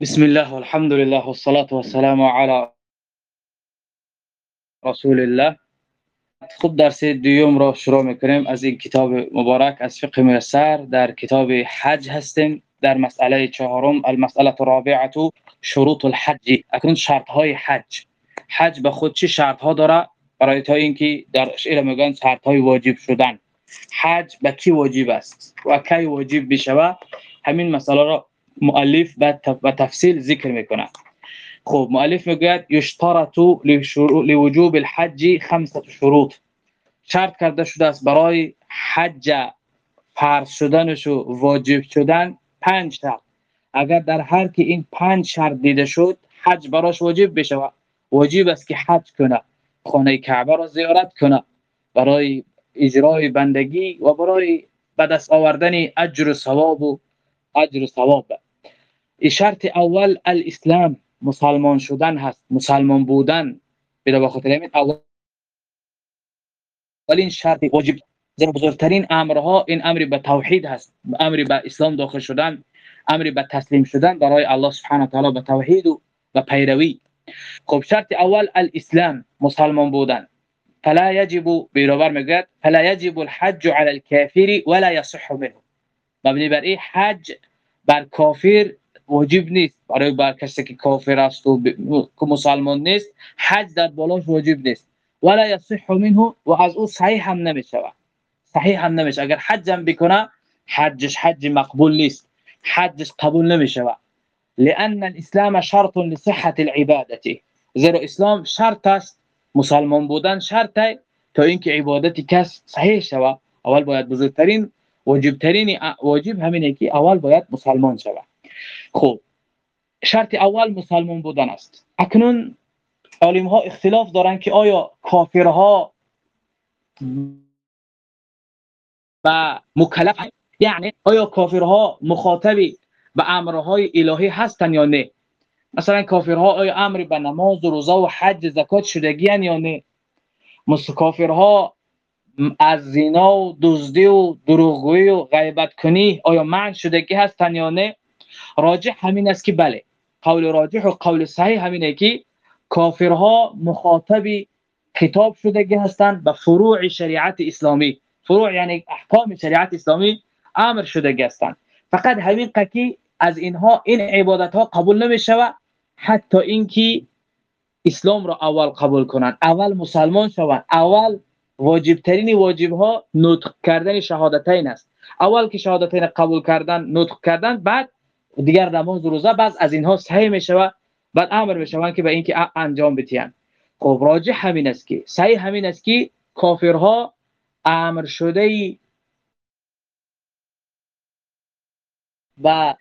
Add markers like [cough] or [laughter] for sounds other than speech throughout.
بسم الله والحمد لله والصلاة والسلام على رسول الله. خود درس دوم را شروع میکنیم. از این کتاب مبارک از فقه میسر در کتاب حج هستیم. در مسئله چهارم المسئلة الرابعة شروط الحج. اکنون شرط های حج. حج به خود چه شرط ها داره؟ برای تا اینکه در علم میگن شرط های واجب شدن. حج به کی واجب است؟ و کی واجب بشوه همین مسئله را مؤلف به تفصیل ذکر می‌کنه. خب مؤلف می‌گوید یشترط لوجوب الحج خمسه شروط. شرط کرده شده است برای حج فرض شدنش و واجب شدن پنج شرط اگر در هر که این پنج شرط دیده شد حج براش واجب بشه واجب است که حج کنه خانه کعبه را زیارت کنه برای اجرای بندگی و برای به دست آوردن اجر و ثواب و اجر و ثواب. شرط اول الاسلام مسلمان شدن هست مسلمان بودن. به بخاطر همین اولین شرط واجب بزرگترین امرها این امر به توحید هست امر به اسلام داخل شدن امر به تسلیم شدن برای الله سبحانه و تعالی به توحید و به پیروی. خب شرط اول الاسلام مسلمان بودن. فلا يجب بیروبر میگه فلا يجب الحج على الكافر ولا يصح منه. مبنی بر حج بر کافر واجب نیست برای بر کسی که کافر است و که مسلمان نیست حج در بالاش واجب نیست ولا يصح منه و از أو صحیح هم نمیشه صحیح هم نمیشه اگر حج هم بکنه حجش حج مقبول نیست. حجش قبول نمیشه لأن الإسلام شرط لصحة العبادة. زیرا اسلام شرط است. مسلمان بودن شرط تا اینکه عبادتی کس صحیح شود اول باید بزرگترین واجب ترین واجب همینه که اول باید مسلمان شود. خب شرط اول مسلمان بودن است. اکنون عالم ها اختلاف دارن که آیا کافرها و مکلف یعنی آیا کافرها مخاطبی به امرهای الهی هستن یا نه؟ مثلا کافرها آیا امر به نماز و روزه و حج زکات شدگی یا نه؟ کافرها از زنا و دزدی و دروغگویی و غیبت کنی آیا منع شدگی هستن یا نه؟ راجح همین است که بله قول راجح و قول صحیح همینه که کافرها مخاطبی خطاب شدگی هستند به فروع شریعت اسلامی. فروع یعنی احکام شریعت اسلامی امر شدگی هستند. فقط همین قکی از اینها این عبادت ها قبول نمیشه حتی اینکه اسلام را اول قبول کنند. اول مسلمان شوند. اول واجب ترین واجب ها نطق کردن شهادتین است. اول که شهادتین قبول کردن نطق کردن بعد دیگر نماز روزه بعد از اینها صحیح میشه و بعد امر می‌شوند که به اینکه انجام بدهند. خب راجع همین است که صحیح همین است که کافرها امر شده و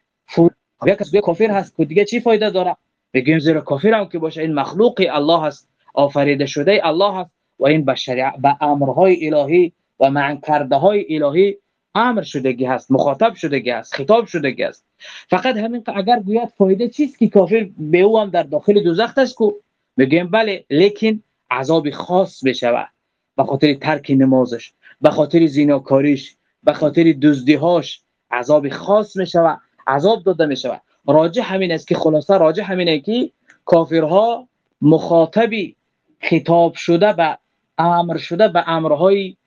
یک کس کافر هست که دیگه چی فایده داره؟ بگیم زیرا کافر هم که باشه این مخلوق الله هست آفریده شده الله هست و این به شریع به امرهای الهی و معنی کرده های الهی امر شدگی هست مخاطب شدگی هست خطاب شدگی هست. فقط همین اگر گوید فایده چیست که کافر به او هم در داخل دوزخ است کو؟ میگیم بله لیکن عذاب خاص بشود. به خاطر ترک نمازش به خاطر زیناکاریش به خاطر دزدیهاش عذاب خاص می‌شود عذاب داده می‌شود. راجع همین است که خلاصه راجع همینه که کافرها مخاطبی خطاب شده به امر شده به امرهای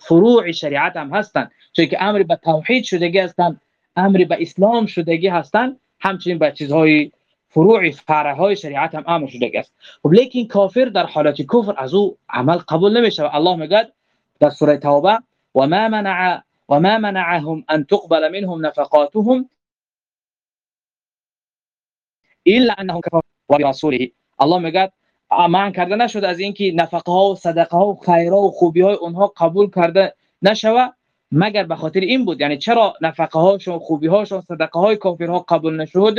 فروع شریعت هم هستند. چون که امر به توحید شدگی هستند امر به اسلام شدگی هستند همچنین به چیزهای فروع فرعهای شریعت هم امر شدگی است. خب لیکن کافر در حالت کفر از او عمل قبول نمیشه الله میگه در سوره توبه و ما منع و ما منعهم ان تقبل منهم نفقاتهم الا انهم كفروا. برسوله الله میگه منع کرده نشد از اینکه نفقه ها و صدقه ها و خیرها و خوبی های اونها قبول کرده نشوه مگر به خاطر این بود؟ یعنی چرا نفقه هاشون خوبی هاشون صدقه های کافرها قبول نشد؟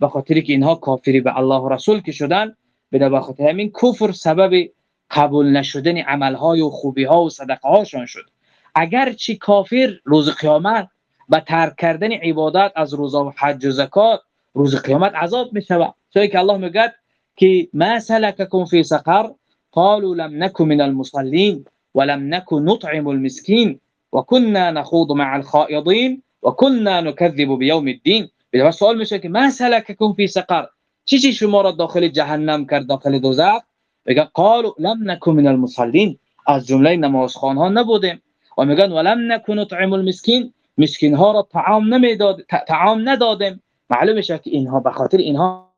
به خاطر که اینها کافری به الله و رسول که شدن به خاطر همین کفر سبب قبول نشدن عمل های و خوبی ها و صدقه هاشون شد. اگر چی کافر روز قیامت به ترک کردن عبادت از روزه و حج و زکات روز قیامت عذاب می‌شوه چون که الله میگه که ما سلككم في سقر قالوا لم نكن من المصلين ولم نكن نطعم المسكين وكنا نخوض مع الخائضين وكنا نكذب بيوم الدين. و سوال میشه که ما سلککم فی سقر. چی چی شما را داخل جهنم کرد داخل دوزخ میگن قالوا لم نکن من المصلین از جمله نمازخوان ها نبودیم. و میگن ولم نکن نطعم المسکین. مسکین ها را طعام نمی‌داد طعام ندادیم. معلومه که اینها به خاطر اینها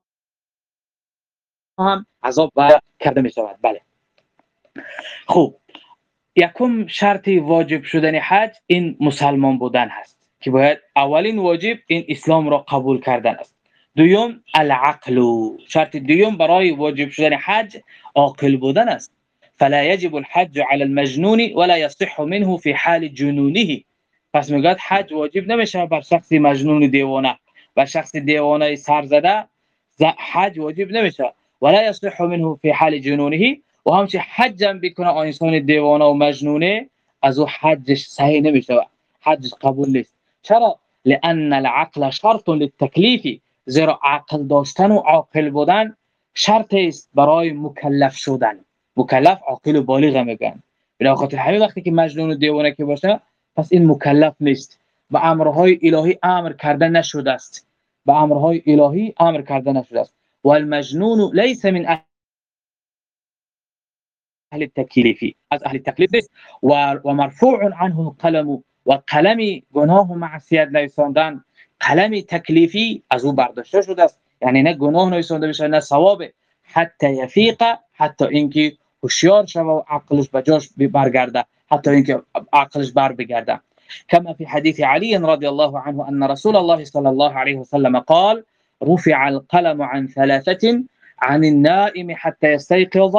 هم عذاب کرده می شود بله. خوب. یکم شرط واجب شدن حج این مسلمان بودن هست که باید اولین واجب این اسلام را قبول کردن است. دوم العقل. شرط دوم برای واجب شدن حج عاقل بودن است. فلا يجب الحج على المجنون ولا يصح منه في حال جنونه. پس میگه حج واجب نمیشه بر شخص مجنون دیوانه. و شخص دیوانه سر زده حج واجب نمیشه. ولا يصح منه في حال جنونه. و همچه حج هم بکنه انسان دیوانه و مجنونه حجش صحیح نمیشه حجش قبول نیست. چرا؟ لان العقل شرط للتکلیف زیرا عقل داشتن و عاقل بودن شرط است برای مکلف شدن. مکلف عاقل و بالغ میگن. به خاطر همین وقتی که مجنون و دیوانه که باشه پس این مکلف نیست. به امرهای الهی امر کرده نشده است. به امرهای الهی امر کرده نشده است. و المجنون ليس من أهل التکلیفی از أهل التکلیف نیست و, و مرفوع عنه القلم و قلم گناه و معصیت نویساندن قلم تکلیفی از أو برداشته شده است. یعنی نه گناه نویسانده بشه نه ثواب. حتی یفیق حتی اینکه هوشیار شوه و عقلش به جاش برگرده حتی عقلش بر بگرده. كما في حديث علي رضي الله عنه أن رسول الله صلى الله عليه وسلم قال رفع القلم عن ثلاثة عن النائم حتى يستيقظ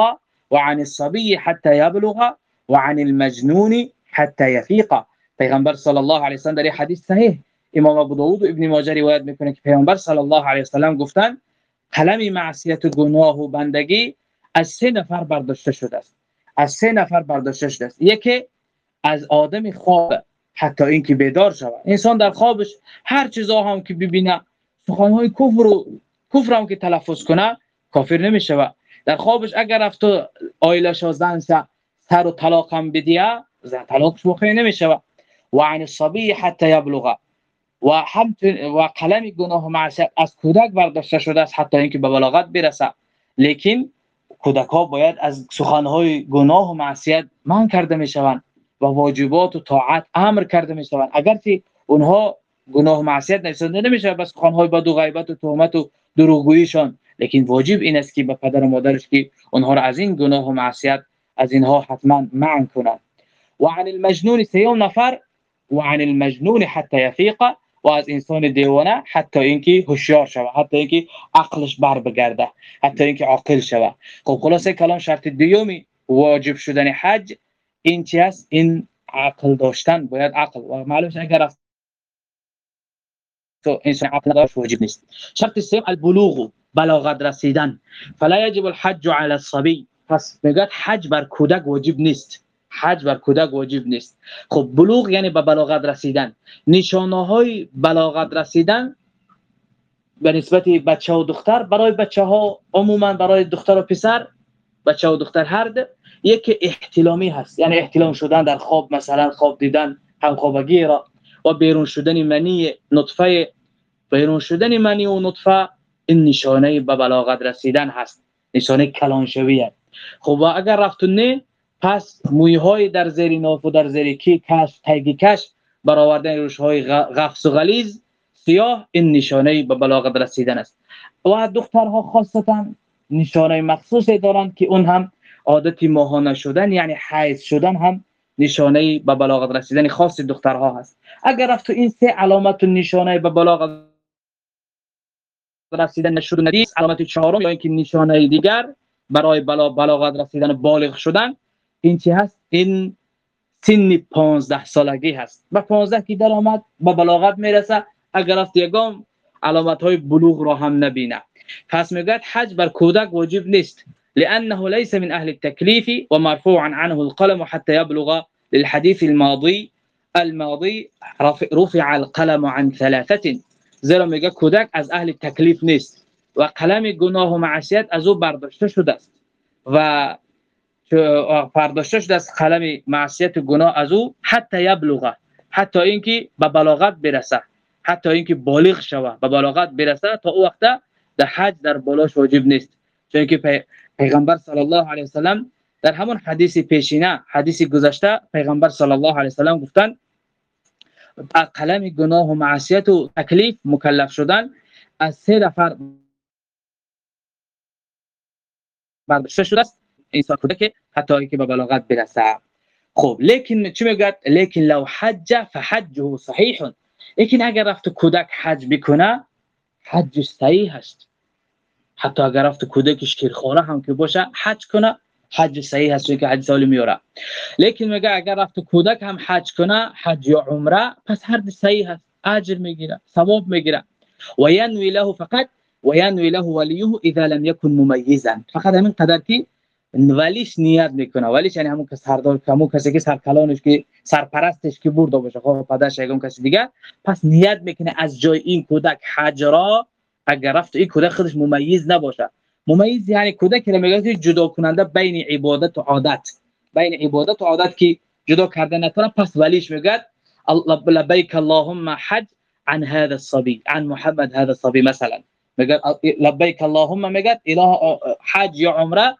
وعن الصبي حتى يبلغ وعن المجنون حتى يفيق. پیغمبر صلی الله علیه و سلم در حدیث صحیح. امام ابو داود و ابن ماجه روایت میکنه که پیامبر صلی الله علیه و سلم گفتن قلم معصیت و گناه و بندگی از سه نفر برداشته شده است. از سه نفر برداشته شده است. یکی از آدم خواب حتی اینکه بیدار شود. انسان در خوابش هر چیزا هم که ببینه سخنهای کفر و کفر هم که تلفظ کنه کافر نمیشه در خوابش اگر رفت آیلش زن سر و طلاق هم بدیه زن طلاقش واقع نمیشه و عن الصبی حتی یبلغ. و هم و قلم گناه و معصیت از کودک برداشته شده است حتی اینکه به بلاغت برسه. لیکن کودک ها باید از سخنهای گناه و معصیت من کرده می‌شوند و واجبات و طاعت امر کرده می‌شوند. اگرچه اونها گناه معصیت نویسنده نمیشه. بس خانهای بد و غیبت و تهمت و دروغگوییشان. لیکن واجب این است که به پدر و مادرش که اونها را از این گناه و معصیت از اینها حتما منع کنند. و عن المجنون سیوم نفر و عن المجنون حتی یفیق و از انسان دیوانه حتی اینکه هوشیار شود حتی اینکه عقلش بر بگرده حتی اینکه عاقل شود. خب خلاصه کلام شرط دیومی واجب شدن حج این چی است؟ این عقل داشتن باید عقل. و معلومه اگر تو انسان عقل داشت واجب نیست. شرط سوم البلوغ بلاغت رسیدن. فلا يجب الحج على الصبي پس میگه حج بر کودک واجب نیست. حج بر کودک واجب نیست. خب بلوغ یعنی به بلاغت رسیدن. نشانه های بلاغت رسیدن به نسبت بچه و دختر برای بچه ها عموما برای دختر و پسر بچه و دختر هر یک احتلامی هست. یعنی احتلام شدن در خواب مثلا خواب دیدن هم خوابگی را و بیرون شدن منی نطفه بیرون شدن منی و نطفه این نشانه به بلاغت رسیدن هست. نشانه کلان شویه خب اگر رفتون نه پس موی های در زیر ناف و در زیر کی کش تیگی کش برآوردن روش های غفص و غلیظ سیاه این نشانه به بلاغت رسیدن است. و دخترها خاصتا نشانه مخصوصی دارند که اون هم عادتی ماهانه شدن یعنی حیض شدن هم نشانه به بلاغت رسیدن خاص دخترها هست. اگر رفت این سه علامت و نشانه به بلاغت رسیدن نشد ندید علامت چهارم یا اینکه نشانه دیگر برای بلا بلاغت رسیدن بالغ شدن این چی هست؟ این سن 15 سالگی هست با 15 کی در آمد به بلاغت می‌رسه. اگر رفت یگام علامت های بلوغ را هم نبینه. پس میگه حج بر کودک واجب نیست لانه ليس من اهل التكليف ومرفوعا عنه القلم حتى يبلغ للحديث الماضي الماضي رفع القلم عن ثلاثه زیرا میگه کودک از اهل تکلیف نیست و قلم گناه و معصیت از او برداشته شده است. و برداشته شده است قلم معصیت و گناه از او حتی یبلغه حتی اینکه به بلاغت برسه حتی اینکه بالغ شوه و بلاغت برسه تا او وقت در حج در بالاش واجب نیست. چون که پیغمبر صلی الله علیه وسلم در همون حدیث پیشینه حدیث گذشته پیغمبر صلی الله علیه وسلم گفتن قلم گناه و معصیت و تکلیف مکلف شدن از سه نفر برداشته شده است. انسان که حتی که به بلاغت برسه. خب لیکن چی میگه لیکن لو حج فحجه صحیح. لیکن اگر رفت کودک حج بکنه حج صحیح است. حتی اگر رفت کودکش کیرخواره هم که باشه حج کنه حج صحیح هست که حج سالی میاره لیکن میگه اگر رفت کودک هم حج کنه حج یا عمره پس هر دو صحیح هست اجر می‌گیره ثواب می‌گیره. و ینوی له فقط و ینوی له ولیه اذا لم يكن ممیزا. فقط همین قدر که ولیش نیت می‌کنه. ولیش یعنی همون که سردار همون کسی که سرکلانش که سرپرستش که برده باشه خب پدرش یا کسی دیگه. پس نیت می‌کنه از جای این کودک حج را اگر رفت این کودک خودش ممیز نباشه. ممیز یعنی کودک رو میگه جدا کننده بین عبادت و عادت. بین عبادت و عادت که جدا کرده نکنه پس ولیش میگه لبیک اللهم حج عن هذا الصبي عن محمد هذا الصبي مثلا. میگه لبیک اللهم میگه اله حج یا عمره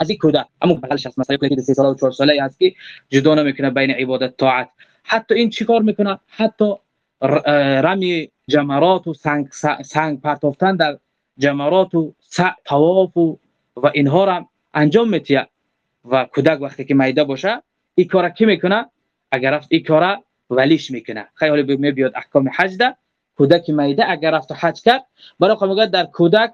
از این کودک. اما بغلش هست مثلا که 3 ساله و 4 ساله هست که جدا نمی‌کنه بین عبادت طاعت. حتی این چیکار می‌کنه؟ حتی رمی جمرات و سنگ, سنگ پرتافتن در جمرات و طواف و, و اینها را انجام میتیه. و کودک وقتی که میده باشه این کار کی می‌کنه؟ اگر رفت این کار ولیش می‌کنه. خیلی می بیاد احکام حج ده. کودک میده اگر رفت حج کرد برای میگه در کودک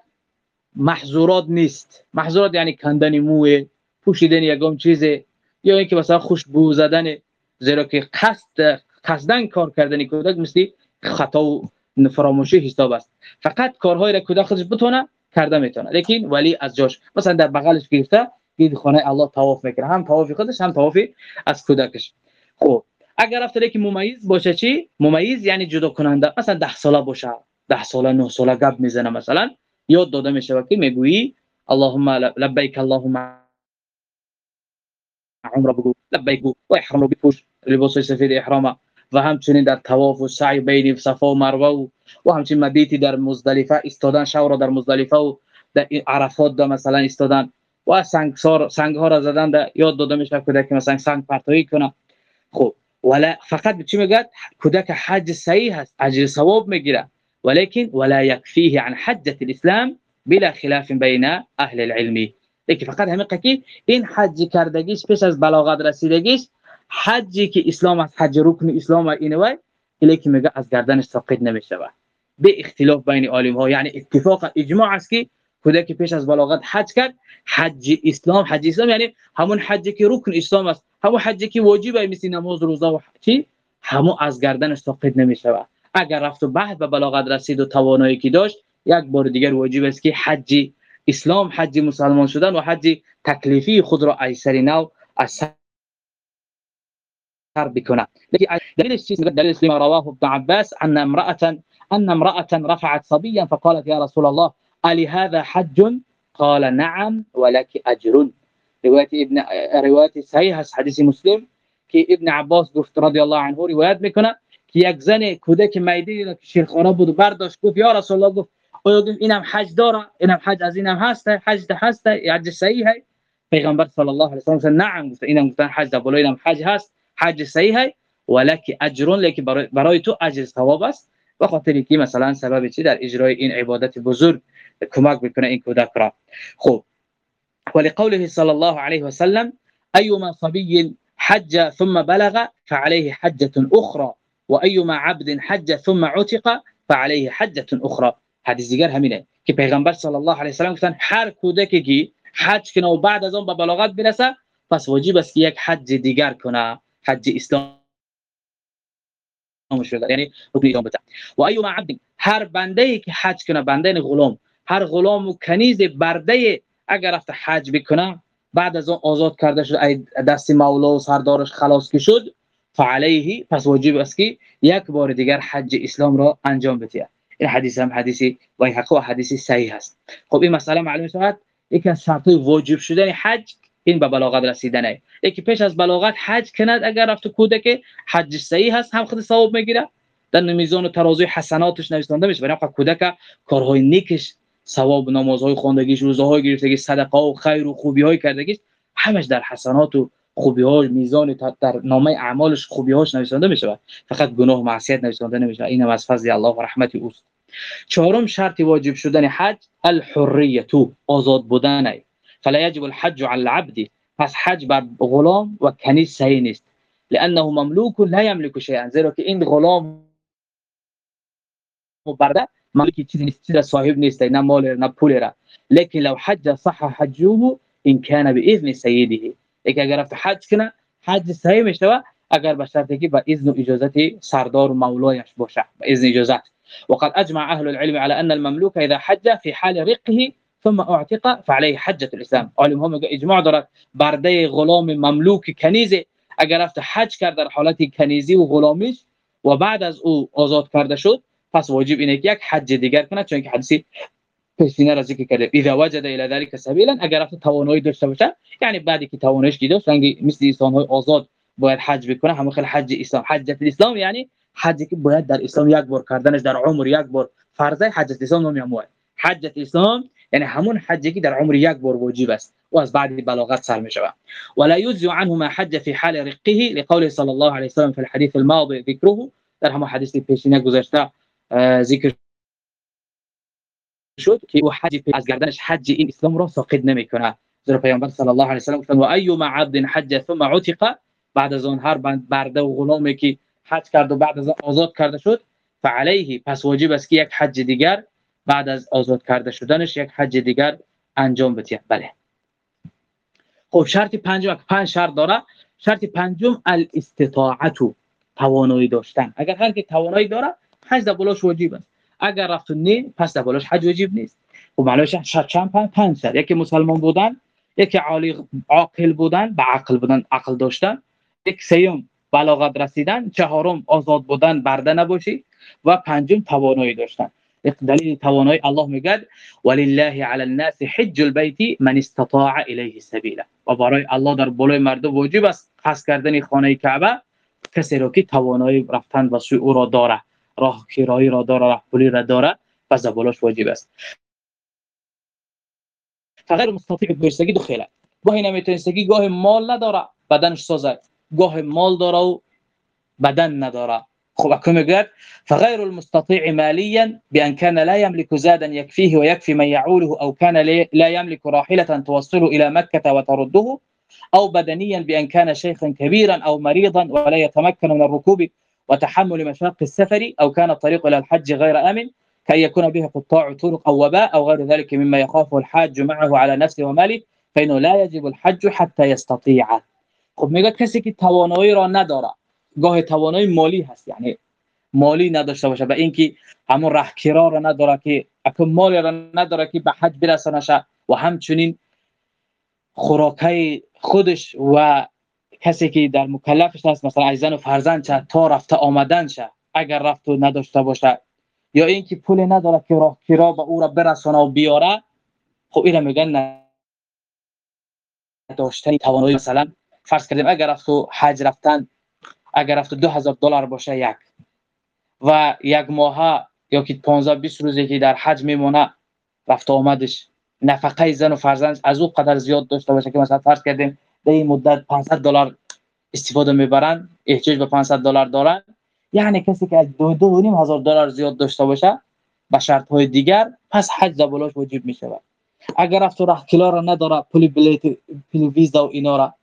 محظورات نیست. محظورات یعنی کندن موه پوشیدن یگام چیزه یا اینکه مثلا خوشبو زدن زیرا که قصد قصدن کار کردن کودک مثل خطا و فراموشی حساب است فقط کارهای را کودک خودش بتونه کرده می‌تونه لیکن ولی از جاش مثلا در بغلش گرفته دید خانه الله طواف می‌کنه هم طواف خودش هم طواف از کودکش خب اگر رفته که ممیز باشه چی ممیز یعنی جدا کننده مثلا 10 ساله باشه 10 ساله 9 ساله گپ می‌زنه مثلا یاد داده میشه که می‌گویی اللهم لبیک اللهم عمره بگو لبیک و احرام رو بپوش لباس سفید احرام و همچنین در طواف و سعی بین صفا و مروه و, و همچنین مبیتی در مزدلفه استادن شو را در مزدلفه و در عرفات دا مثلا استادن و سنگ سنگ ها را زدن در یاد داده میشه کودک مثلا سنگ پرتایی کنه. خب ولا فقط چی میگه؟ کودک حج صحیح هست اجر ثواب میگیره. ولكن ولا يكفيه عن حجة الإسلام بلا خلاف بين أهل العلم. لیکن فقط همین که این حج کردگیش پیش از بلاغت رسیدگیش حجی که اسلام از حج رکن اسلام و اینه وای لیکن میگه از گردنش ساقط نمیشه به اختلاف بین عالم ها یعنی اتفاق اجماع است که کودک پیش از بلاغت حج کرد حج اسلام حج اسلام یعنی همون حجی که رکن اسلام است همون حجی که واجبه مثل نماز روزه و چی؟ همون از گردنش ساقط نمیشه اگر رفت و بعد به بلاغت رسید و توانایی که داشت یک بار دیگر واجب است که حج اسلام حج مسلمان شدن و حج تکلیفی خود را ایسر نو از سر بکنه دلیل چیز دلیل ما رواه ابن عباس أن امراه أن امرأة رفعت صبيا فقالت يا رسول الله الي هذا حج؟ قال نعم ولك أجر. رواية ابن رواية صحيح حديث مسلم که ابن عباس گفت رضی الله عنه روایت میکنه که یک زن کودک میدی که شیرخانه بود و برداشت گفت یا رسول الله گفت آیا گفت اینم حج داره اینم حج از اینم هست حج ده هست حج صحیح ہے پیغمبر صلی الله علیه و سلم نعم گفت اینم گفتن حج ده بالا اینم حج هست. حج صحیح ہے ولک اجر لیکن برای تو أجر ثواب است. و خاطر که مثلا سبب چی؟ در اجرای این عبادت بزرگ کمک میکنه این کودک را. خب. ولقوله صلی الله علیه و سلم ايما صبي حج ثم بلغ فعليه حجة أخرى وايما عبد حج ثم عتق فعليه حجة أخرى حدیث دیگر همینه که پیغمبر صلی الله علیه و سلم گفتن هر کودکی که حج کنه و بعد از اون به بلاغت برسه پس واجب است که یک حج دیگر کنه. حج اسلام شده. یعنی رکن اسلام بده و ایما عبد هر بنده ای که حج کنه بنده غلام هر غلام و کنیز برده اگر رفت حج بکنه بعد از اون آزاد کرده شد دست مولا و سردارش خلاص که شد فعليه پس واجب است که یک بار دیگر حج اسلام را انجام بده. این حدیث هم حدیثی ویحقی و حدیثی صحیح است. خب این مسئله معلوم شود یکی از شرط واجب شدن حج این به بلاغت رسیدنه. یکی پیش از بلاغت حج کند اگر رفت کودک حج صحیح هست هم خود ثواب می‌گیره. در میزان و ترازوی حسناتش نویسنده میشه. برای کودک کارهای نیکش ثواب نمازهای خواندگیش روزهای گرفتگی صدقه و خیر و خوبی های کردگیش همش در حسنات و خوبی ها میزان در نامه اعمالش خوبی هاش نویسنده میشه فقط گناه معصیت نویسنده نمیشه. این از فضل الله و رحمت اوست. چهارم شرط واجب شدن حج الحریه آزاد بودن فلا يجب الحج على العبد. پس حج بر غلام و کنیز صحیح نیست لأنه مملوک لا يملك شيئا. زیرا که این غلام برده مالکی چیزی نیست چیز صاحب نیست نه مال نه پول را لیکن لو حج صح حجه إن كان بإذن سيده. یک اگر رفت حج کنه حج صحیح میشه اگر به شرطی که با إذن و اجازت سردار و مولایش باشه با إذن اجازت وقد أجمع أهل العلم على أن المملوك إذا حج في حال رقه ثم اعتق فعليه حجه الاسلام علم هم اجماع دارد برده غلام مملوک کنیزه. اگر رفت حج کرد در حالت کنیزی و غلامیش و بعد از او آزاد کرده شد پس واجب اینه که یک حج دیگر کنه چون که حدیث پیشینه را ذکر کرده. اذا وجد الى ذلك سبیلا اگر رفت توانایی داشته باشه یعنی بعدی که توانایش دیده سنگ مثل انسان های آزاد باید حج بکنه همون حج اسلام حجت الاسلام یعنی حجی که باید در اسلام یک بار کردنش در عمر یک بار فرض حجت اسلام نمی همون حجت اسلام یعنی همون حجی که در عمر یک بار واجب است و از بعد بلاغت سر می شود ولا يجزي عنه ما حج في حال رقه لقول صلى الله عليه وسلم في الحديث الماضي ذكره در همون حدیث پیشینه گذشته ذکر شد که او حج از گردنش حج این اسلام را ساقط نمی‌کنه. زیرا پیامبر صلی الله علیه و سلم گفتن و ایما عبد حج ثم عتق بعد از اون هر برده و غلامی که حج کرد و بعد از آزاد کرده شد فعليه پس واجب است که یک حج دیگر بعد از آزاد کرده شدنش یک حج دیگر انجام بده. بله. خب شرط پنجم پنج شرط داره. شرط پنجم الاستطاعت توانایی داشتن. اگر هر کی توانایی داره حج دبلش واجب است. اگر رفت نه پس دبلش حج واجب نیست. خب معلومش شرط چند؟ پنج پنج شرط. یکی مسلمان بودن یکی عالی عاقل بودن به عقل بودن عقل داشتن. یک سیوم بلاغت رسیدن. چهارم آزاد بودن برده نباشی. و پنجم توانایی داشتن. دلیل توانایی الله میگه ولله علی الناس حج البيت من استطاع الیه سبیلا و برای الله در بالای مردم واجب است قصد کردن خانه کعبه کسی را که توانایی رفتن به سوی أو را داره راه کرایی را داره راه پولی را داره پس بالاش واجب است. فقط مستطیع برسگی دو خیله. گاهی نمیتونستگی گاه مال نداره بدنش سازه گاه مال داره و بدن نداره. خب اكو میگه فغير المستطيع ماليا بأن كان لا يملك زادا يكفيه ويكفي من يعوله أو كان لا يملك راحلة توصله إلى مكة وترده أو بدنيا بأن كان شيخا كبيرا أو مريضا ولا يتمكن من الركوب وتحمل مشاق السفر أو كان الطريق إلى الحج غير آمن كي يكون به قطاع طرق أو وباء أو غير ذلك مما يخافه الحاج معه على نفسه وماله فإنه لا يجب الحج حتى يستطيع. خب میگه کسی که توانایی را گاه توانایی مالی هست. یعنی مالی نداشته باشه و اینکه همون رهکرا را نداره که اکو مالی را نداره که به حج برسانه و همچنین خوراکای خودش و کسی که در مکلفش هست مثلا ایزن و فرزند چه تا رفته آمدن شه اگر رفت و نداشته باشه. یا اینکه پول نداره که راه کرا به او را برسانه و بیاره خب اینا میگن نداشتن توانایی. مثلا فرض کردیم اگر رفت و حج رفتن اگر رفت 2000 دلار باشه یک. و یک ماه یا که 15 20 روزی که در حج میمونه رفت آمدش. نفقه زن و فرزند از او قدر زیاد داشته باشه که مثلا فرض کردیم در این مدت 500 دلار استفاده می‌برن احتیاج به 500 دلار دارن. یعنی کسی که از دو دو نیم هزار دلار زیاد داشته باشه با شرط های دیگر پس حج زبالش واجب می شود اگر رفت و راه کلا را نداره پول بلیت پول ویزا و اینا را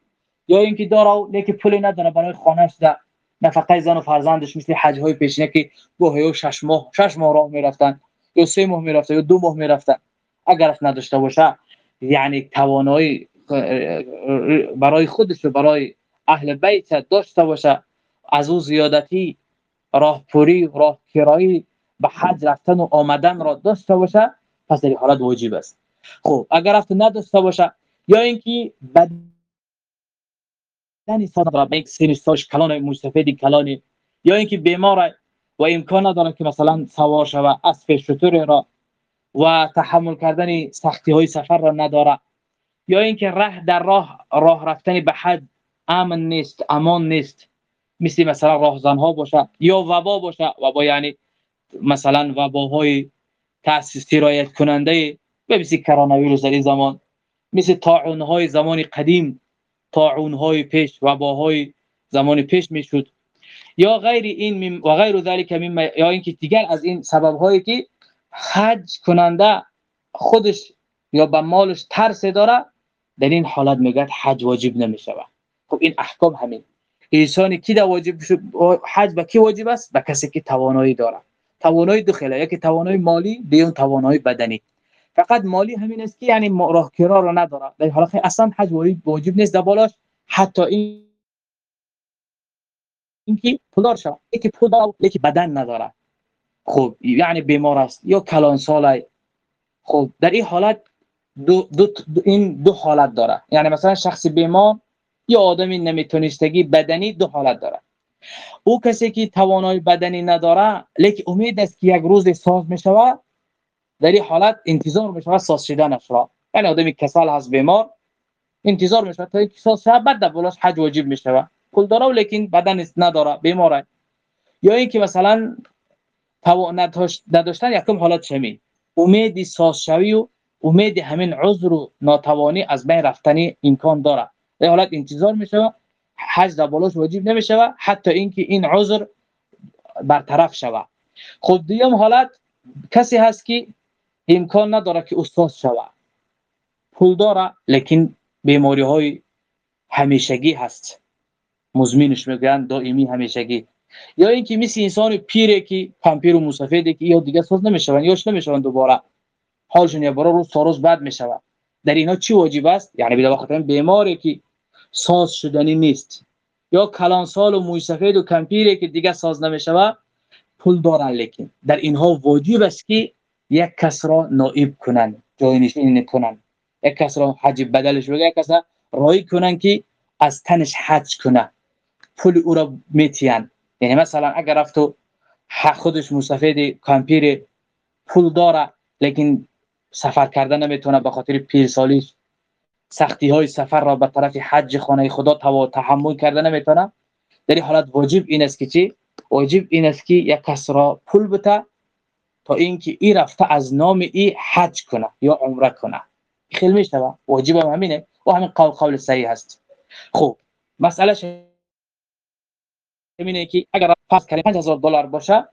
یا اینکه داره لیکن پولی نداره برای خانهش ده نفقه زن و فرزندش مثل حج های پیشینه که گاهی شش ماه شش ماه راه می‌رفتن یا سه ماه می‌رفتن یا دو ماه می‌رفتن. اگر نداشته باشه یعنی توانایی برای خودش و برای اهل بیت داشته باشه از او زیادتی راه پوری راه کرایی به حج رفتن و آمدن را داشته باشه پس در حالت واجب است. خب اگر رفت نداشته باشه یا اینکه بدن صادق را یک سینستاش کلان مستفیدی کلانی یا اینکه بیمار و امکان نداره که مثلا سوار شوه اسب شطور را و تحمل کردن سختی های سفر را نداره یا اینکه ره در راه راه رفتن به حج امن نیست امان نیست. مثل مثلا راهزنها باشه یا وبا باشه وبا یعنی مثلا وباهای تاسیس سرایت کننده به مثل کرونا ویروس در این زمان. مثل طاعون های زمان قدیم. طاعون های پیش وباهای زمان پیش می‌شد. یا غیر این و غیر ذلك مما یا اینکه دیگر از این سبب هایی که حج کننده خودش یا به مالش ترس داره در این حالت میگه حج واجب نمیشه خب این احکام همین. انسانی کی واجب حج به کی واجب است؟ به کسی که توانایی داره. توانایی دو خیلی. یکی توانایی مالی دیون توانایی بدنی. فقط مالی همین است که یعنی راه کرا رو نداره. در حالا اصلا حج واجب نیست در بالاش. حتی این اینکه پولدار شود. یکی پول داره یکی بدن نداره. خب یعنی بیمار است یا کلان ساله خب در این حالت دو, دو, دو این دو حالت داره. یعنی مثلا شخص بیمار یا آدمی نمیتونستگی بدنی دو حالت داره. او کسی که توانای بدنی نداره لیکن امید است که یک روز ساز می‌شوه در این حالت انتظار می‌شوه ساز شدنش را. یعنی آدمی کسال هست بیمار انتظار می‌شوه تا اینکه ساز شود بعد در حج واجب می‌شوه پول داره لیکن بدن نداره بیماره. یا اینکه مثلا توان نداشتن یکم حالت شمی امید ساز شوی و امید همین عذر و ناتوانی از بین رفتنی امکان داره. در حالت انتظار میشه حج در بالاش واجب نمیشه حتی اینکه این عذر برطرف شوه خود دیگه حالت کسی هست که امکان نداره که استاد شوه پول داره لیکن بیماری های همیشگی هست. مزمینش میگن دائمی همیشگی. یا اینکه مثل انسان پیره که پمپیر و مسافیده که یا دیگه ساز نمیشون یاش نمیشون دوباره. حالشون یه برای روز تا روز بد می‌شوه در اینا چی واجب است؟ یعنی به وقت بیماری که ساز شدنی نیست. یا کلان سال و موی سفید و کمپیری که دیگه ساز نمی‌شوه پول دارن لیکن. در اینها واجب است که یک کس را نائب کنن جای نشین کنن یک کس را حج بدلش بگه یک کس را رای کنن که از تنش حج کنه. پول او را میتین یعنی مثلا اگر رفتو خودش مسافد کمپیر پول داره لیکن سفر کردن نمی‌تونه به خاطر پیر سالیش سختی های سفر را به طرف حج خانه خدا تو تحمل کردن نمی‌تونه. در حالت واجب این است که چی؟ واجب این است که یک کس را پول بده تا اینکه ای رفته از نام ای حج کنه یا عمره کنه. خیلی میشه واجب هم همینه. و همین قول قول صحیح هست. خب مسئله اینه که اگر پس کنه 5000 دلار باشه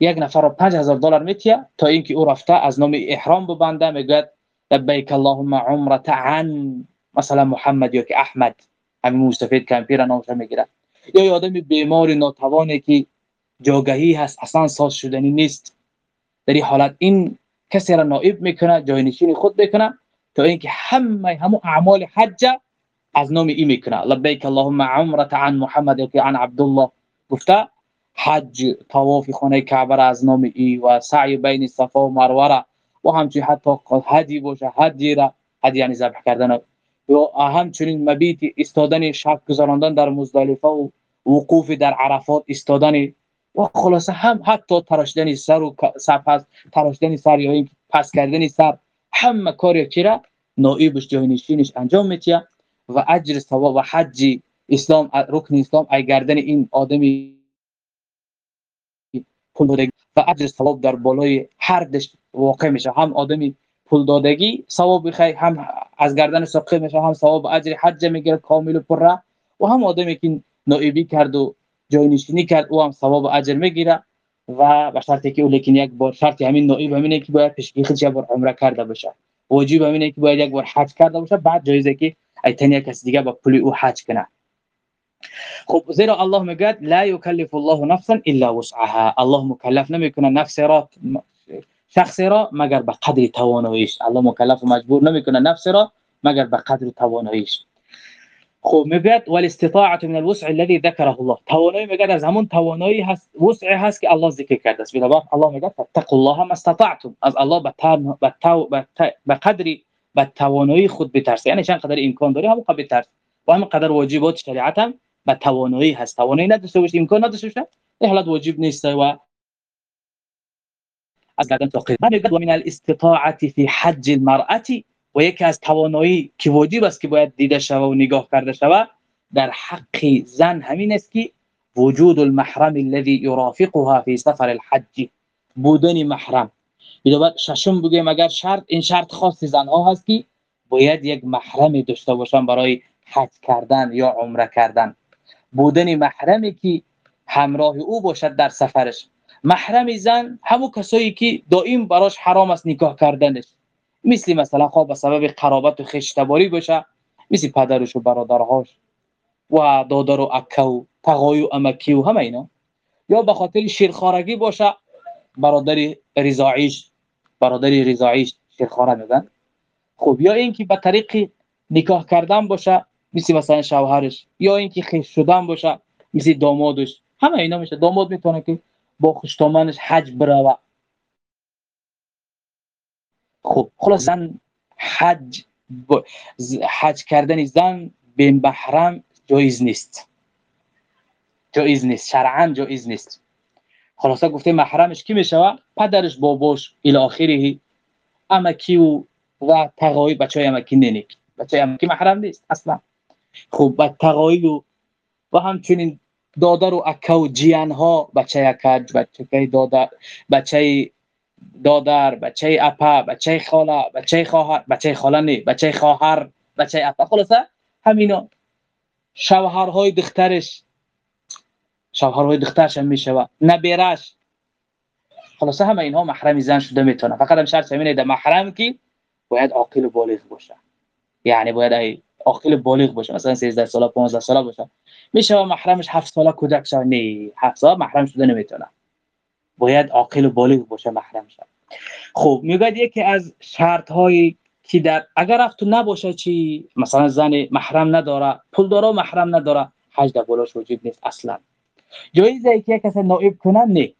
یک نفر را 5000 دلار میتیه تا اینکه او رفته از نام احرام ببنده میگه لبیک اللهم عمره عن مثلا محمد یا که احمد همین مستفید کمپیر نامش می‌گیره. یا یادم بیمار ناتوانی که جاگهی هست اصلا ساز شدنی نیست. در این حالت این کسی را نائب می‌کنه جاینشین خود می‌کنه تا اینکه همه همو اعمال حج از نام ای می‌کنه. لبیک اللهم عمره عن محمد یا عن عبدالله. گفته حج طواف خانه کعبه از نام ای و سعی بین صفا و مروه و همچنین حتی هدی باشه هدی را هدی یعنی ذبح کردن. و همچنین مبیت استادن شب گذراندن در مزدلفه و وقوف در عرفات استادن و خلاصه هم حتی تراشدن سر و سپس تراشدن سر یا پس کردن سر همه کاری که را نائبش جاینشینش انجام میتیه و اجر ثواب و حج اسلام رکن اسلام ای گردن این آدمی پول و اجر ثواب در بالای هر دشت واقع میشه. هم آدمی پول دادگی ثواب بخیر هم از گردن سقه میشه هم ثواب اجر حج می‌گیره کامل و پره و هم آدمی که نائبی کرد و جای نشینی کرد او هم ثواب اجر می‌گیره و به شرطی که لیکن یک بار شرط همین نائب همینه که باید پیشگی خودش یک بار عمره کرده باشه. واجب همینه که باید یک بار حج کرده باشه بعد جایزه که ای تنیا کسی دیگه با پول او حج کنه. خب زیرا الله میگه لا یکلف الله نفسا الا وسعها. الله مکلف نمی‌کنه نفس را شخص را مگر به قدر تواناییش. الله مکلف و مجبور نمی‌کنه نفس را مگر به قدر تواناییش. خب میگه والاستطاعة من الوسع الذي ذكره الله. توانایی میگه از همون توانایی هست وسع هست که الله ذکر کرده است. بنابراین الله میگه فاتقوا الله ما استطعتم. از الله به به به قدری به توانایی خود بترس یعنی چند قدر امکان داری هم قبل بترس و هم قدر واجبات شریعت هم به توانایی هست. توانایی نداشته باشه امکان نداشته باشه حالت واجب نیست و از گردن توقید من يقول ومن الاستطاعة في حج المرأة و یکی از توانایی که واجب است که باید دیده شود و نگاه کرده شود در حق زن همین است که وجود المحرم الذي يرافقها في سفر الحج بودن محرم. بعد ششم بگیم اگر شرط این شرط خاص زن ها هست که باید یک محرم داشته باشن برای حج کردن یا عمره کردن. بودن محرمی که همراه او باشد در سفرش. محرم زن همو کسایی که دائم براش حرام است نکاح کردنش. مثل مثلا خواه به سبب قرابت و خشتباری باشه مثل پدرش و برادرهاش و دادر و اکه و و امکی و همه اینا. یا به خاطر شیرخارگی باشه برادر رضاعیش برادر رضاعیش شیرخاره میگن خب یا اینکه به طریق نکاح کردن باشه مثل مثلا شوهرش یا اینکه خیش شدن باشه مثل دامادش همه اینا میشه. داماد می‌تونه که با خوشتامنش حج بروه خب خلاص زن حج حج کردن زن به محرم جایز نیست. جایز نیست. شرعا جایز نیست. خلاصه گفته محرمش کی می‌شوه پدرش باباش الی اخره امکی و و تقایی بچه های امکی نینیک بچه های امکی محرم نیست؟ اصلا. خب با تقایی و و همچنین دادر و اکه و جیان ها بچه یکج بچه دادر بچه دادر بچه اپا بچه خاله بچه خواهر بچه خاله نی بچه خواهر بچه اپا خلاصه همینا شوهرهای دخترش شوهرهای دخترش هم می‌شوه نبیرش خلاصه همه اینها محرم زن شده می‌تونه. فقط هم شرط همینه در محرم کی باید عاقل بالغ باشه. یعنی باید ای عاقل بالغ باشه. مثلا 13 ساله 15 ساله باشه. میشه محرمش 7 ساله کودک شه نه 7 ساله محرم شده نمی‌تونه. باید عاقل بالغ باشه محرم شه خب میگه یکی از شرط های که در اگر رفت نباشه چی؟ مثلا زن محرم نداره پول داره محرم نداره. حج در بالاش وجود نیست اصلا. جایزه که کسی نائب کنه نه.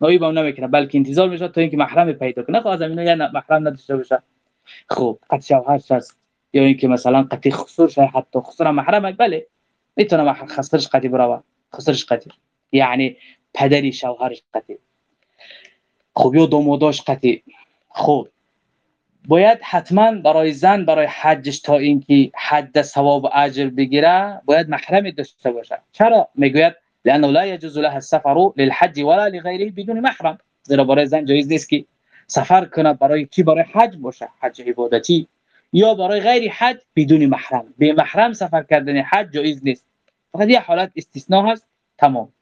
نائب هم نمی‌کنه بلکه انتظار میشه تا اینکه محرم پیدا کنه. خب از یا محرم نداشته باشه. خب قد شوهر هست یا اینکه مثلا قطی خسور شه حتی خسور محرم بله می‌تونه خسرش قطی بروه. خسرش قطی یعنی پدری شوهرش قطی خب یا داماداش قطی خب باید حتما برای زن برای حجش تا اینکه حد ثواب و اجر بگیره باید محرم داشته باشه. چرا؟ می‌گوید لانه لا يجوز لها السفر للحج ولا لغيره بدون محرم. زیرا برای زن جایز نیست که سفر کنه برای کی؟ برای حج باشه حج عبادتی. یا برای غیر حج بدون محرم. به محرم سفر کردن حج جایز نیست. فقط یه حالت استثناء هست. تمام.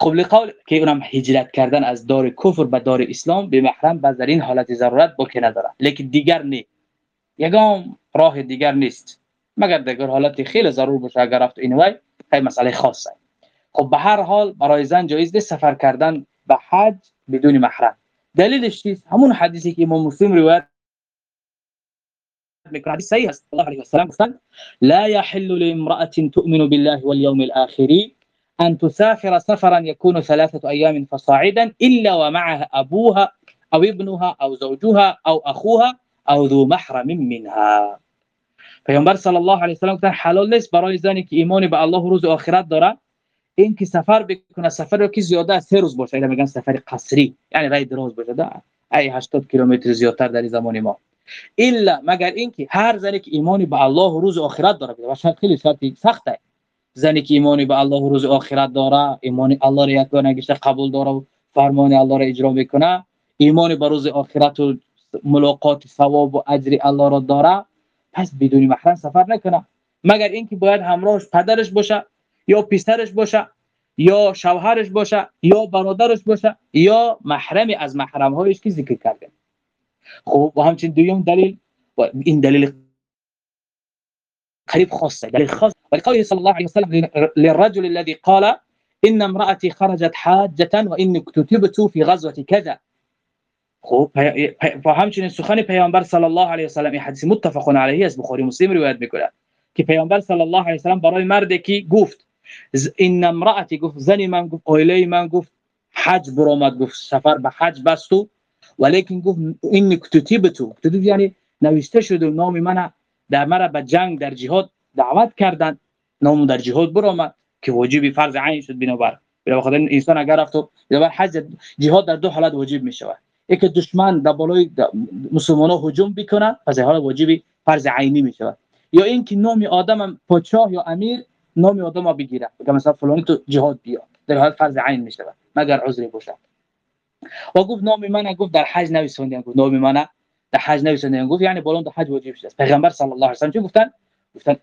خب لقول که اونم هجرت کردن از دار کفر به دار اسلام به محرم باز در حالت ضرورت با که نداره. لیکن دیگر نه یگام راه دیگر نیست. مگر دیگر حالت خیلی ضرور باشه اگر رفت این وای خیلی مسئله خاصه. خب به هر حال برای زن جایز نیست سفر کردن به حج بدون محرم. دلیلش چیست؟ همون حدیثی که امام مسلم روایت می‌کنه حدیث صحیح است. الله علیه و گفتن لا يحل لامراه تؤمن بالله واليوم الاخر أن تسافر سفرا يكون ثلاثة أيام فصاعدا إلا ومعها أبوها أو ابنها أو زوجها أو أخوها أو ذو محرم منها. پیامبر صلی الله علیه و گفتن حلال نیست برای زنی که ایمان به الله روز آخرت داره. این که سفر بکنه سفر رو که زیاده از سه روز باشه. میگن سفر قصری. یعنی رای دراز باشه ده ای 80 کیلومتر زیادتر در زمان ما. الا مگر اینکه هر زنی که ایمانی به الله روز آخرت داره و شرط خیلی شرطی سخته. زنی که ایمانی به الله و روز آخرت داره ایمانی الله یک نگشته قبول داره و فرمان الله رو اجرا می‌کنه. ایمانی به روز آخرت و ملاقات ثواب و اجر الله را داره. پس بدون محرم سفر نکنه. مگر اینکه باید همراهش پدرش باشه یا پسرش باشه یا شوهرش باشه یا برادرش باشه یا محرم از محرم هایش که ذکر کرده خب و همچنین دویم دلیل این دلیل قریب خاصه. دلیل خاص ولقوله صلى الله عليه وسلم للرجل الذي قال إن امرأتي خرجت حاجة وإني كتبت في غزوة كذا. خب و همچنین سخن پیامبر صلی الله علیه و سلم متفق علیه است. بخاری مسلم روایت میکنه که پیامبر صلی الله علیه و سلم برای که گفت؟ این امرأتی گفت زنی من گفت اویله من گفت حج برآمد گفت سفر به حج بستو ولیکن گفت این کتبتو کتب یعنی نوشته شد نام من در مرا به جنگ در جهاد دعوت کردند نام در جهاد برآمد که واجبی فرض عین شد بنابر بنابر انسان اگر رفت بنابر حج جهاد در دو حالت واجب می شود یک دشمن در بالای مسلمان ها هجوم بکنه پس حال واجبی فرض عینی می شود یا اینکه نام آدم پادشاه یا امیر نام آدم بگیره. بگه مثلا فلانی تو جهاد بیا. در حال فرض عین می شود مگر عذری باشه و گفت نام من گفت در حج نویسوندین گفت نام من در حج نویسوندین گفت یعنی بالون در حج واجب شده پیغمبر صلی الله علیه و سلم چی گفتن؟ گفتن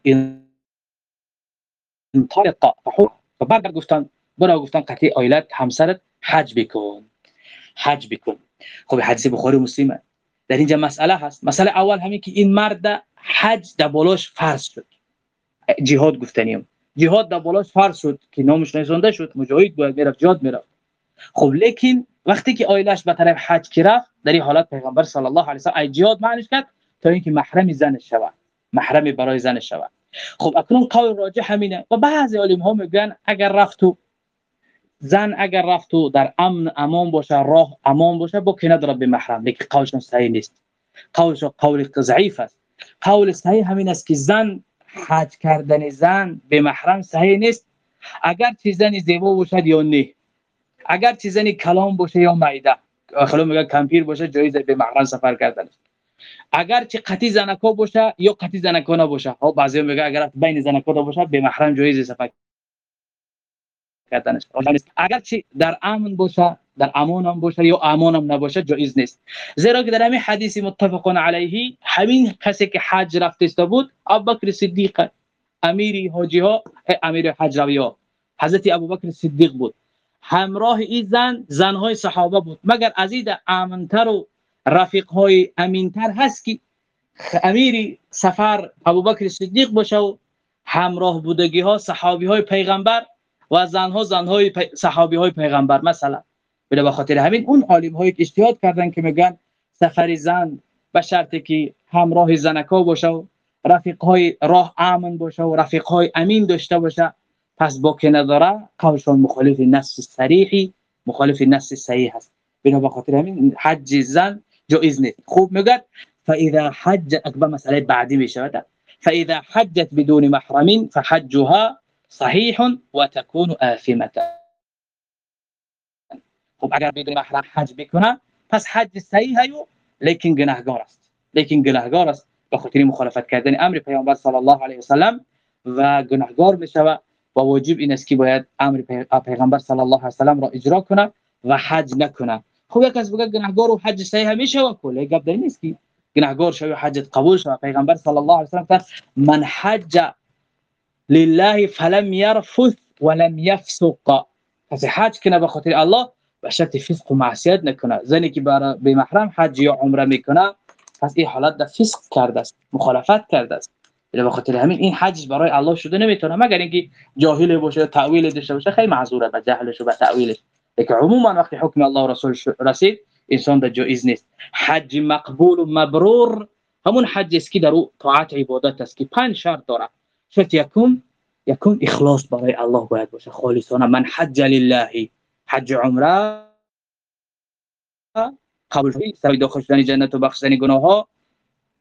انطلق و بعد گفتن برو گفتن قطعی آیلت همسرت حج بکن. حج بکن. خب حدیث بخاری مسلمه در اینجا مسئله هست. مسئله اول همین که این مرد حج در بالاش فرض شد. جهاد گفتنیم. جهاد در بالاش فرض شد که نامش نشونده شد. مجاهد باید می‌رفت جهاد می‌رفت. خب لیکن وقتی که آیلش به طرف حج کی رفت در این حالت پیغمبر صلی الله علیه و سلم جهاد معنیش کرد تا اینکه محرم زن شود. محرم برای زن شود. خب اکنون قول راجح همینه. و بعضی علم ها میگن اگر رفت تو زن اگر رفت تو در امن امان باشه راه امان باشه با که نداره به محرم؟ لیکن قولشون صحیح نیست. قولش قول ضعیف است. قول صحیح همین است که زن حج کردن زن به محرم صحیح نیست. اگر چیزنی زیبا باشد یا نه. اگر چیزنی کلام باشه یا معده خلو میگه کمپیر باشه جایز به محرم سفر کردن اگر چه قطی زنکا باشه یا قطی زنکا نباشه. ها بعضی میگه اگر بین زنکا باشه به محرم جایز سفر کردنش. اگر چی در امن باشه در امان هم باشه یا امان هم نباشه جایز نیست. زیرا که در همین حدیث متفق علیه همین کسی که حج رفته بود ابوبکر صدیق امیری حاجی ها امیر حج روی حضرت ابوبکر صدیق بود. همراه این زن زنهای صحابه بود. مگر از این امنتر و رفیق های امینتر هست که امیری سفر ابوبکر صدیق باشه و همراه بودگی ها صحابی های پیغمبر و زنها زنهای پی... صحابی های پیغمبر. مثلا بله به خاطر همین اون عالم هایی که اجتهاد کردن که میگن سفر زن به شرطی که همراه زنکا باشه و رفیق های راه امن باشه و رفیق های امین داشته باشه پس با که نداره قولشون مخالف نص صریحی مخالف نص صحیح هست. بنا به خاطر همین حج زن جایز نیست خوب میگه فإذا حج اکبر مسئله بعدی میشه فإذا حجت بدون محرم فحجها صحيح وتكون آثمة. خب اگر بدون محرم حج بکنه پس حج صحیح هیو لیکن گناهگار است. لیکن گناهگار است. به خاطر مخالفت کردن أمر پیامبر صلی الله علیه و سلم و گناهگار بشه و واجب این است که باید أمر پیغمبر صلی الله علیه و سلم را اجرا کنه و حج نکنه. خب یک کس بگه گناهگار و حج صحیح همیشه و کله گپ در نیست که گناهگار شوی حجت قبول شوه پیغمبر صلی الله علیه و سلم من حج لله فلم يرفث ولم يفسق پس حج کنه به خاطر الله به فسق و معصیت نکنه. زنی که برای به محرم حج یا عمره می‌کنه پس این حالت در فسق کرده است مخالفت کرده است. به خاطر همین این حج برای الله شده نمی‌تونه مگر اینکه جاهل باشه تاویل داشته باشه خیلی معذوره به جهلش و به تاویلش لیکن عموما وقتی حکم الله و رسول رسید انسان در جایز نیست حج مقبول و مبرور همون حج است که در طاعت عبادت است که پنج شرط داره شرط یکم یکم إخلاص برای الله باید باشه. خالصانه من حج لله حج عمره قبول شدی؟ سر داخل شدن جنت و بخشیدن گناه ها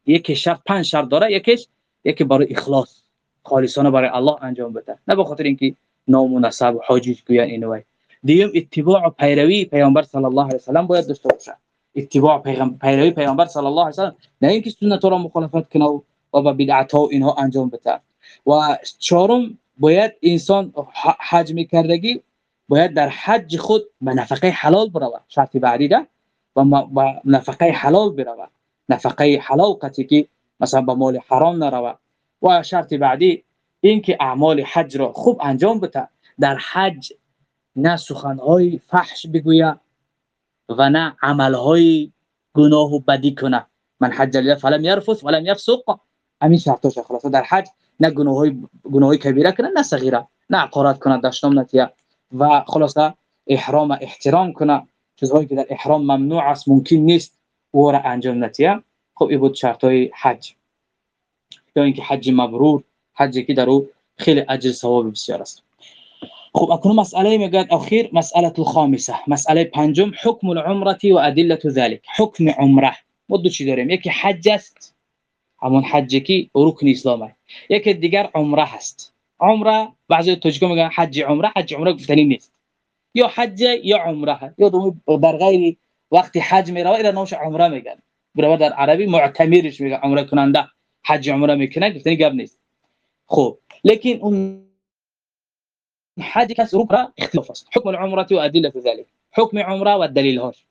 یک شرط پنج شرط داره یکیش یکی برای اخلاص. خالصانه برای الله انجام بده. نه به خاطر اینکه نام و نسب و حاجیج گویان اینو دیم اتباع و پیروی پیامبر صلی الله علیه و سلم باید داشته باشه. اتباع پیروی پیامبر صلی الله علیه و سلم نه اینکه سنت را مخالفت کنه و با بدعت ها اینها انجام بده. و چهارم باید انسان حج میکردگی باید در حج خود به نفقه حلال برود. شرط بعدی ده و با نفقه حلال برود. نفقه حلال قطعی که مثلا با مال حرام نرود. و شرط بعدی اینکه اعمال حج را خوب انجام بده. در حج نه سخنهای فحش بگوید و نه عملهای گناه و بدی کنه. من حج لله فلم يرفث ولم يفسق همین شرطش خلاص در حج نه گناههای گناههای کبیره کنه نه صغیره. نه عقارت کنه دشنام نتیه. و خلاصه احرام احترام کنه. چیزهایی که در احرام ممنوع است ممکن نیست او را انجام نتیه. خب این بود شرط های حج. یا اینکه حج مبرور حجی که در او خیلی اجر ثواب بسیار است. خب اکنون مسئله میگه اخیر مسئلة الخامسة. مسئلة پنجم حکم العمرة و ادلة ذلك. حکم عمرة. ما دو چی داریم؟ یکی حج است. همون حجی که رکن اسلامه یکی دیگر عمرة هست عمرة بعضی توجیه میگن حج عمرة. حج عمرة گفتنی نیست. یا حج یا عمرة یا در غیر وقتی حج میره إلى نوش عمرة میگن. برای در عربی معتمرش میگن عمرة کننده. حج عمرة میکنه گفتنی گپ نیست. خب لیکن اون کس عمره اختلاف است حکم العمرة و ادله ذلك. حکم عمرة و دلیل هاش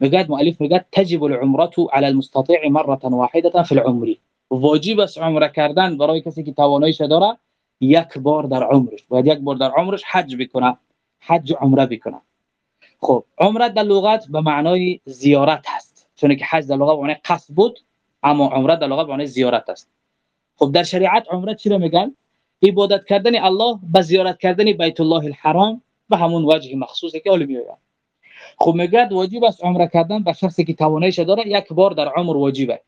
میگه مؤلف میگه تجب العمرة على المستطيع مرة واحدة في العمر. واجب عمرة کردن برای کسی که تواناییش داره یک بار در عمرش. باید یک بار در عمرش حج بکنه حج عمرة بکنه خب عمرة در لغت به معنای زیارت هست. چون که حج در لغت به معنای قصد بود اما عمرة در لغت به معنای زیارت است خب در شریعت عمرة چی رو میگن؟ عبادت کردن الله به زیارت کردن بیت الله الحرام به همون وجه مخصوصی که علمی میگن خب میگه واجب است عمره کردن به شخصی که تواناییش داره یک بار در عمر واجبه.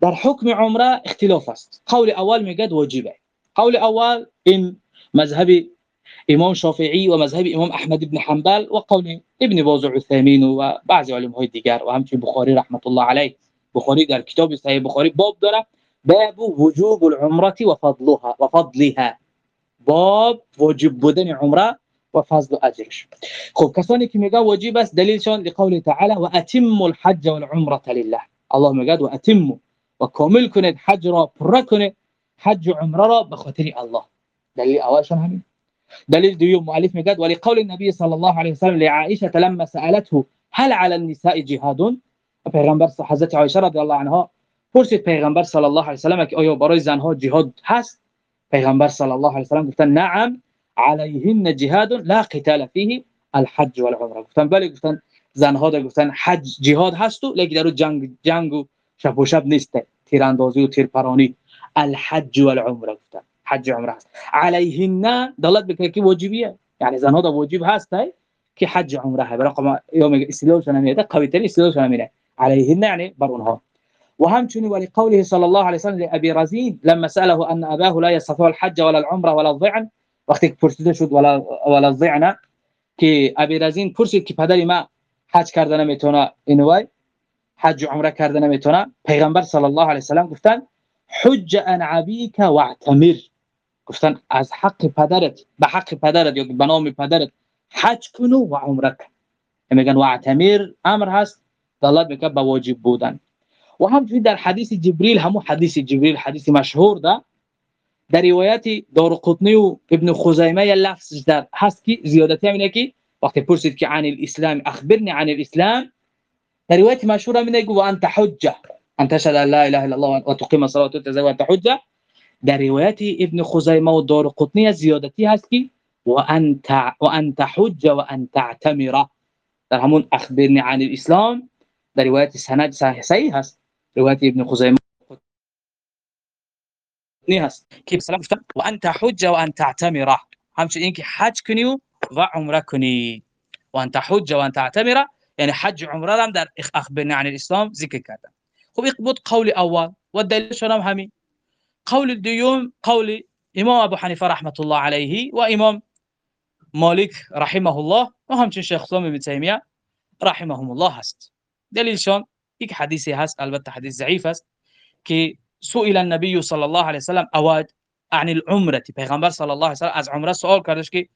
در حکم عمره اختلاف است. قول اول میگه واجبه. قول اول این مذهب امام شافعی و مذهب امام احمد بن حنبل و قول ابن باز عثیمین و بعضی علمای دیگر و همچنین بخاری رحمت الله علیه. بخاری در کتاب صحیح بخاری باب داره. باب وجوب العمرة وفضلها وفضلها. باب واجب بودن عمرة و فضل و اجرش خب کسانی که میگه واجب است دلیلشان لقول تعالی و الحج والعمرة لله. الله میگه و اتم و حج را پر حج عمره را به خاطر الله. دلیل اولشان همین. دلیل دوم مؤلف میگه ولی قول النبي صلی الله علیه و سلم لعائشة لما سألته هل على النساء جهاد؟ پیغمبر حضرت عایشه رضی الله عنها پرسید پیغمبر صلی الله علیه و سلم که آیا برای زنها جهاد هست؟ پیغمبر صلی الله علیه و سلم گفتن نعم عليهن جهاد لا قتال فيه الحج والعمره گفتن بله گفتن زنها در گفتن حج جهاد هست لیکن در جنگ جنگ و شب و شب نیست. تیراندازی و تیرپرانی الحج والعمره گفتن. حج عمره هست. علیهن دلالت بکنه که واجبیه. یعنی زنها دا واجب هست که حج عمره برای رقم یوم استدلالش نمیده قوی ترین استدلالش نمیده علیهن یعنی بر اونها. وهمشني ولقوله صلى الله عليه وسلم لأبي رزين لما سأله أن أباه لا يستطيع الحج ولا العمرة ولا الضعن وقتی پرسیده شد ولا ولا الضعن که أبي رزين پرسید که پدر ما حج کردن نمیتونه اینوای حج عمره کردن نمیتونه پیغمبر صلی الله علیه و سلم گفتن حج ان ابيك واعتمر گفتن از حق پدرت به حق پدرت یا به پدرت حج کنو و عمره کن. واعتمر أمر هست. دلالت میکنه به بودن. و همچنین در حدیث جبریل همو حدیث جبریل حدیث مشهور ده. در روایت دارقطنی و ابن خزیمه لفظ در هست که زیادتی همینه که وقتی پرسید عن الإسلام أخبرني عن الإسلام. در روایت مشهور همینه که و أنت حجة. أنت تشهد أن لا إله إلا الله و تقیم الصلاة و و أنت حجة. در روایت ابن خزیمه و دارقطنی زیادتی هست که و انت و انت حجة و انت اعتمر در همون أخبرني عن الإسلام. در روایت سند صحیح هست. رواية ابن خزيمة. نيهاس كيف سلام وأن تحج وأن تعتمر هم إنك حج كنيو وعمرة كني. وأن تحج وأن تعتمر يعني حج عمرة لم در أخبرنا عن الإسلام ذكر كذا خب اقبض قول أول. والدليل شنو همي؟ قول الديوم قول إمام أبو حنيفة رحمة الله عليه وإمام مالك رحمه الله. و شيخ شیخ إسلام ابن تیمیه رحمهم الله هست. دليل دلیلشان یک حدیثی هست البتة حدیث ضعیف است که سئل النبي صلى الله عليه وسلم اواد عن العمرة. پیغمبر صلی الله علیه و از عمرة سوال کردش که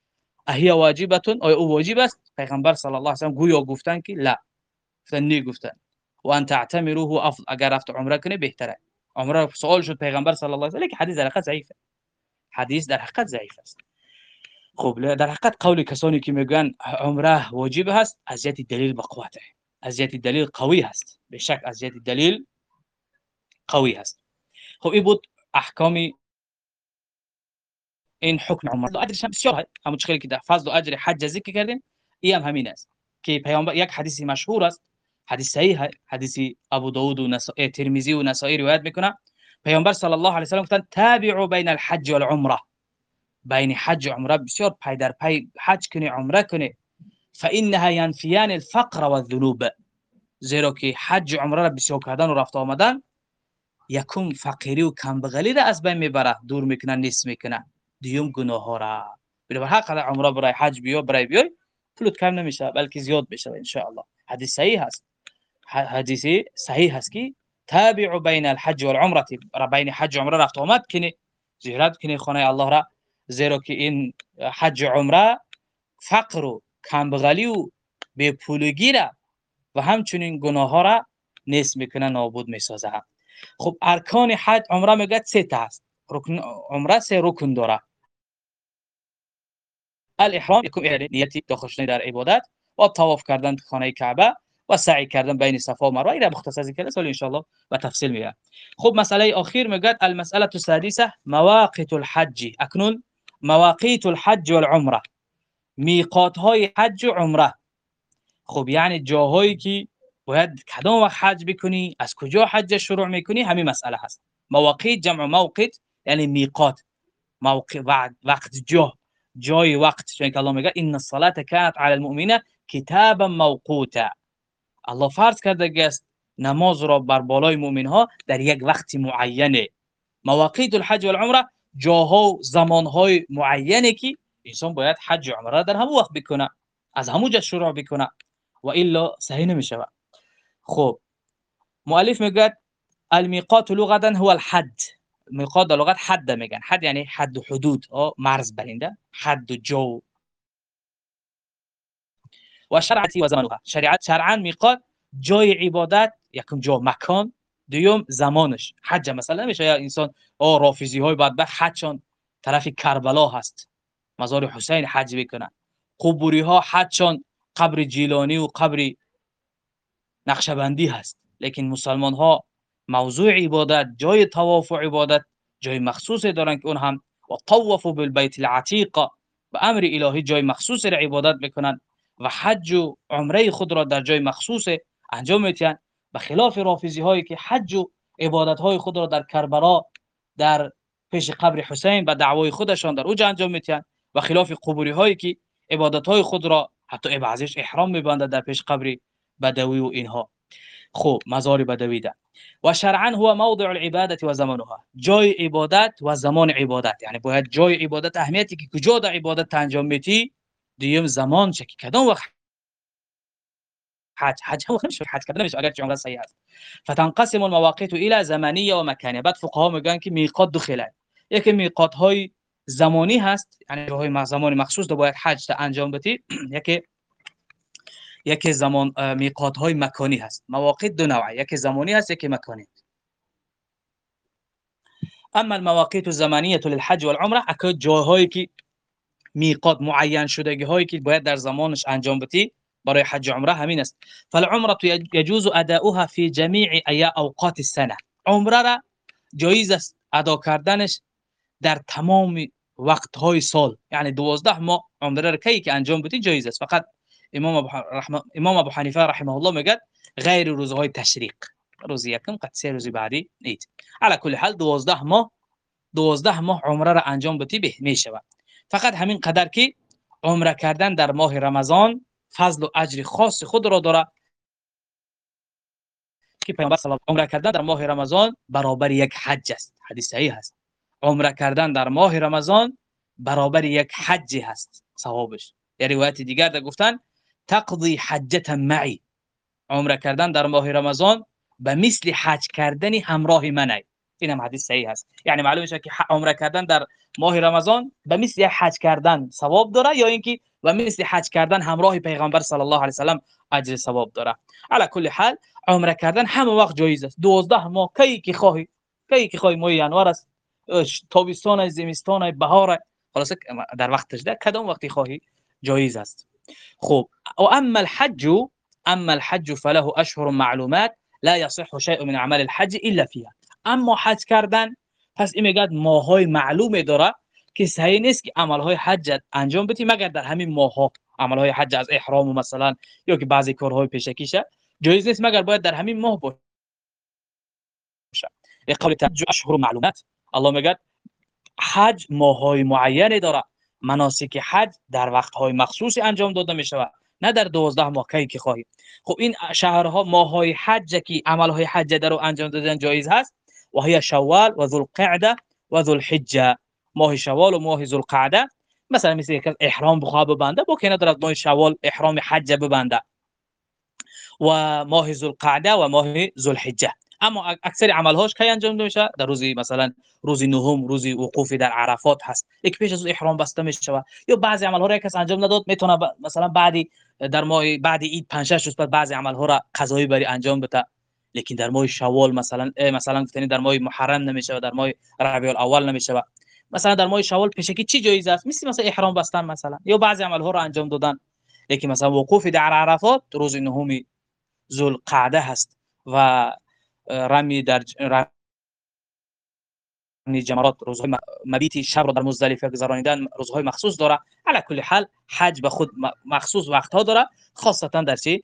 اهي واجبه أو واجب است؟ پیغمبر صلی الله علیه و سلم گویا گفتن که لا. گفتن نی گفتن. و ان تعتمروه افضل اگر رفت عمره کنه بهتره. عمره سوال شد پیغمبر صلی الله علیه و حدیث در حقیقت ضعیفه. حدیث در حقیقت ضعیف است. خب در حقیقت قول کسانی که میگن عمره واجب هست ازیت دلیل به قوته ازیت دلیل قوی هست. به شک ازیت دلیل قوی هست. خب این بود احکام این حکم عمر. اجرش هم بسیار هم مشکلی که در فضل و اجر حج ذکر کردیم این هم همین است که پیامبر یک حدیثی مشهور است. حدیث صحیح حدیث ابو داود و نسائی ترمذی و نسائی روایت می‌کنه. پیامبر صلی الله علیه و سلم گفتن تابعوا بین الحج والعمره. بین حج و عمره بسیار پای در پای حج کنی عمره کنی. فإنها ينفيان الفقر والذنوب. زیرا که حج عمرة را بسیار کردن و رفت آمدن یکم فقیری و کمبغلی را از دور میکنه نیست میکنه دیوم گناه را بله هر قدر عمرة برای حج بیا برای بیای پولت کم نمیشه بلکه زیاد بشه إن شاء الله. حدیث صحیح هست حدیث صحیح هست که تابع بین الحج والعمرة. را حج عمرة رفت آمد کنی زیارت کنی خانه الله را. زیرا که این حج عمرة فقر و کمبغلی و بے پولگی را و همچنین گناه ها را نیست می‌کنه نابود می‌سازه. خب ارکان حج عمره میگه سه تا است. رکن عمره سه رکن داره. الاحرام یکم نیتی داخل در عبادت و طواف کردن خانه کعبه و سعی کردن بین صفا و مروه. این مختصر ذکر سال ان شاء الله و تفصیل میگه خب مسئله اخیر میگه المساله السادسه مواقیت الحج. اکنون مواقیت الحج والعمره. میقات های حج و عمره. خب یعنی جاهایی که باید کدام وقت حج بکنی از کجا حج شروع می‌کنی همین مسئله هست. مواقیت جمع موقت یعنی میقات. موقع وقت جا. جای وقت چون که الله میگه ان الصلاه كانت على المؤمنه کتابا موقوتا الله فرض کرده است نماز را بر بالای مؤمن ها در یک وقت معینه. مواقیت الحج والعمره جاها و زمانهای معینه که انسان باید حج و عمره در همون وقت بکنه از همون جا شروع بکنه و الا صحیح نمیشه خب مؤلف میگه الميقات لغه هو الحد. میقات لغت حد میگن. حد یعنی حد و حدود. مرز برنده حد و جو. و شرعتی و زمانها شریعت شرعا میقات جای عبادت یکم جا مکان. دوم زمانش. حج مثلا نمیشه یا انسان او رافیزی های بدبخت حجشان طرف کربلا هست. مزار حسین حج بکنن. قبوری ها حجشان قبر جیلانی و قبر نقشبندی هست. لیکن مسلمان ها موضوع عبادت جای طواف و عبادت جای مخصوصی دارن که اون هم و طوفوا بالبیت العتیق به امر الهی جای مخصوص را عبادت بکنن و حج و عمره خود را در جای مخصوص انجام میتین به خلاف رافیزی هایی که حج و عبادت های خود را در کربلا در پیش قبر حسین به دعوای خودشان در اوج انجام میتین و خلاف قبوری هایی که عبادت های خود را حتی بعضیش احرام میبنده در پیش قبر بدوی و اینها. خوب مزار بدوی ده. و شرعا هو موضع العباده و زمانها. جای عبادت و زمان عبادت. یعنی باید جای عبادت اهمیتی که کجا در عبادت انجام میتی دیم زمان چه کدام وقت؟ حج. حج هم خمش حج کردن نمیشه. اگر عمره صحیح فتنقسم المواقیت الى زمانیه و مکانیه. بعد فقها میگن که میقات دو خیلی یکی میقات های زمانی هست یعنی جاهای زمانی مخصوص دو باید حج تا انجام بدی [clears throat] یکی یکی زمان میقات های مکانی هست. مواقیت دو نوعه یکی زمانی هست یکی مکانی. اما المواقیت الزمانیه للحج والعمره اكو جاهایی که میقات معین شدگی هایی که باید در زمانش انجام بدی برای حج عمره همین است. فالعمره يجوز اداؤها في جميع اي اوقات السنه. عمره را جایز است ادا کردنش در تمام وقت های سال. یعنی 12 ماه عمره را کی که انجام بدی جایز است. فقط امام ابو امام ابو حنیفه رحمه الله میگه غیر روزهای تشریق. روز یکم قد سه روز بعدی نیت على كل حال 12 ماه 12 ماه عمره را انجام بدی به می‌شود. فقط همین قدر که عمره کردن در ماه رمضان فضل و اجر خاص خود را داره که پیامبر صلی الله عمره کردن در ماه رمضان برابر یک حج است. حدیث صحیح است عمره کردن در ماه رمضان برابر یک حج هست ثوابش. یا روایت دیگر در گفتن تقضی حجتا معی. عمره کردن در ماه رمضان به مثل حج کردن همراه منه. این هم حدیث صحیح است یعنی معلوم میشه که عمره کردن در ماه رمضان به مثل حج کردن ثواب داره یا اینکه و مثل حج کردن همراه پیغمبر صلی الله علیه و سلم اجر ثواب داره. علی کل حال عمره کردن همه وقت جایز است. 12 ماه کی که خواهی کی که خواهی ماه ینوار است تابستان زمستان بهار خلاص در وقتش ده کدام وقتی خواهی؟ جایز است. خب و اما الحج اما الحج فله اشهر معلومات لا يصح شيء من اعمال الحج الا فيها اما حج کردن پس این میگه ماهای معلوم داره که صحیح نیست که عملهای حج انجام بدی مگر در همین ماها عملهای حج از احرام و مثلا یا که بعضی کارهای پیشکیشه. جایز نیست مگر باید در همین ماه باشه. قول تحج اشهر معلومات. الله میگه حج ماهای معینی داره. مناسک حج در وقتهای مخصوصی انجام داده می شود نه در 12 ماه کی که خواهی خب این شهرها ماهای حج که عملهای حج در انجام دادن جایز هست. و هي شوال و ذوالقعده و ذوالحجه. ماه شوال و ماه ذوالقعده. مثلا مثل احرام بخواه ببنده با که ندارد ماه شوال احرام حج ببنده. و ماه ذوالقعده و ماه ذوالحجه. اما اکثر عملهاش کی انجام میشه؟ در روزی مثلا روزی نهم روزی وقوفی در عرفات هست. یک پیش از احرام بسته میشه یا بعضی عملها را کس انجام نداد می‌تونه مثلا بعدی در ماه بعد عید 5 6 روز بعد بعضی عملها را قضایی بری انجام بده. لیکن در ماه شوال مثلا مثلا گفتنی در ماه محرم نمیشه در ماه ربیع الاول نمیشه مثلا در ماه شوال پیشکی چی جایز است؟ مثل مثلا احرام بستن مثلا. یا بعضی عمل ها رو انجام دادن. لیکن مثلا وقوف در عرفات روز نهم ذوالقعده هست. و رمی در رمی جمرات روزهای مبیت شب رو در مزدلفه گذرانیدن روزهای مخصوص داره. علی کل حال حج به خود مخصوص وقت ها داره. خاصتا در چی؟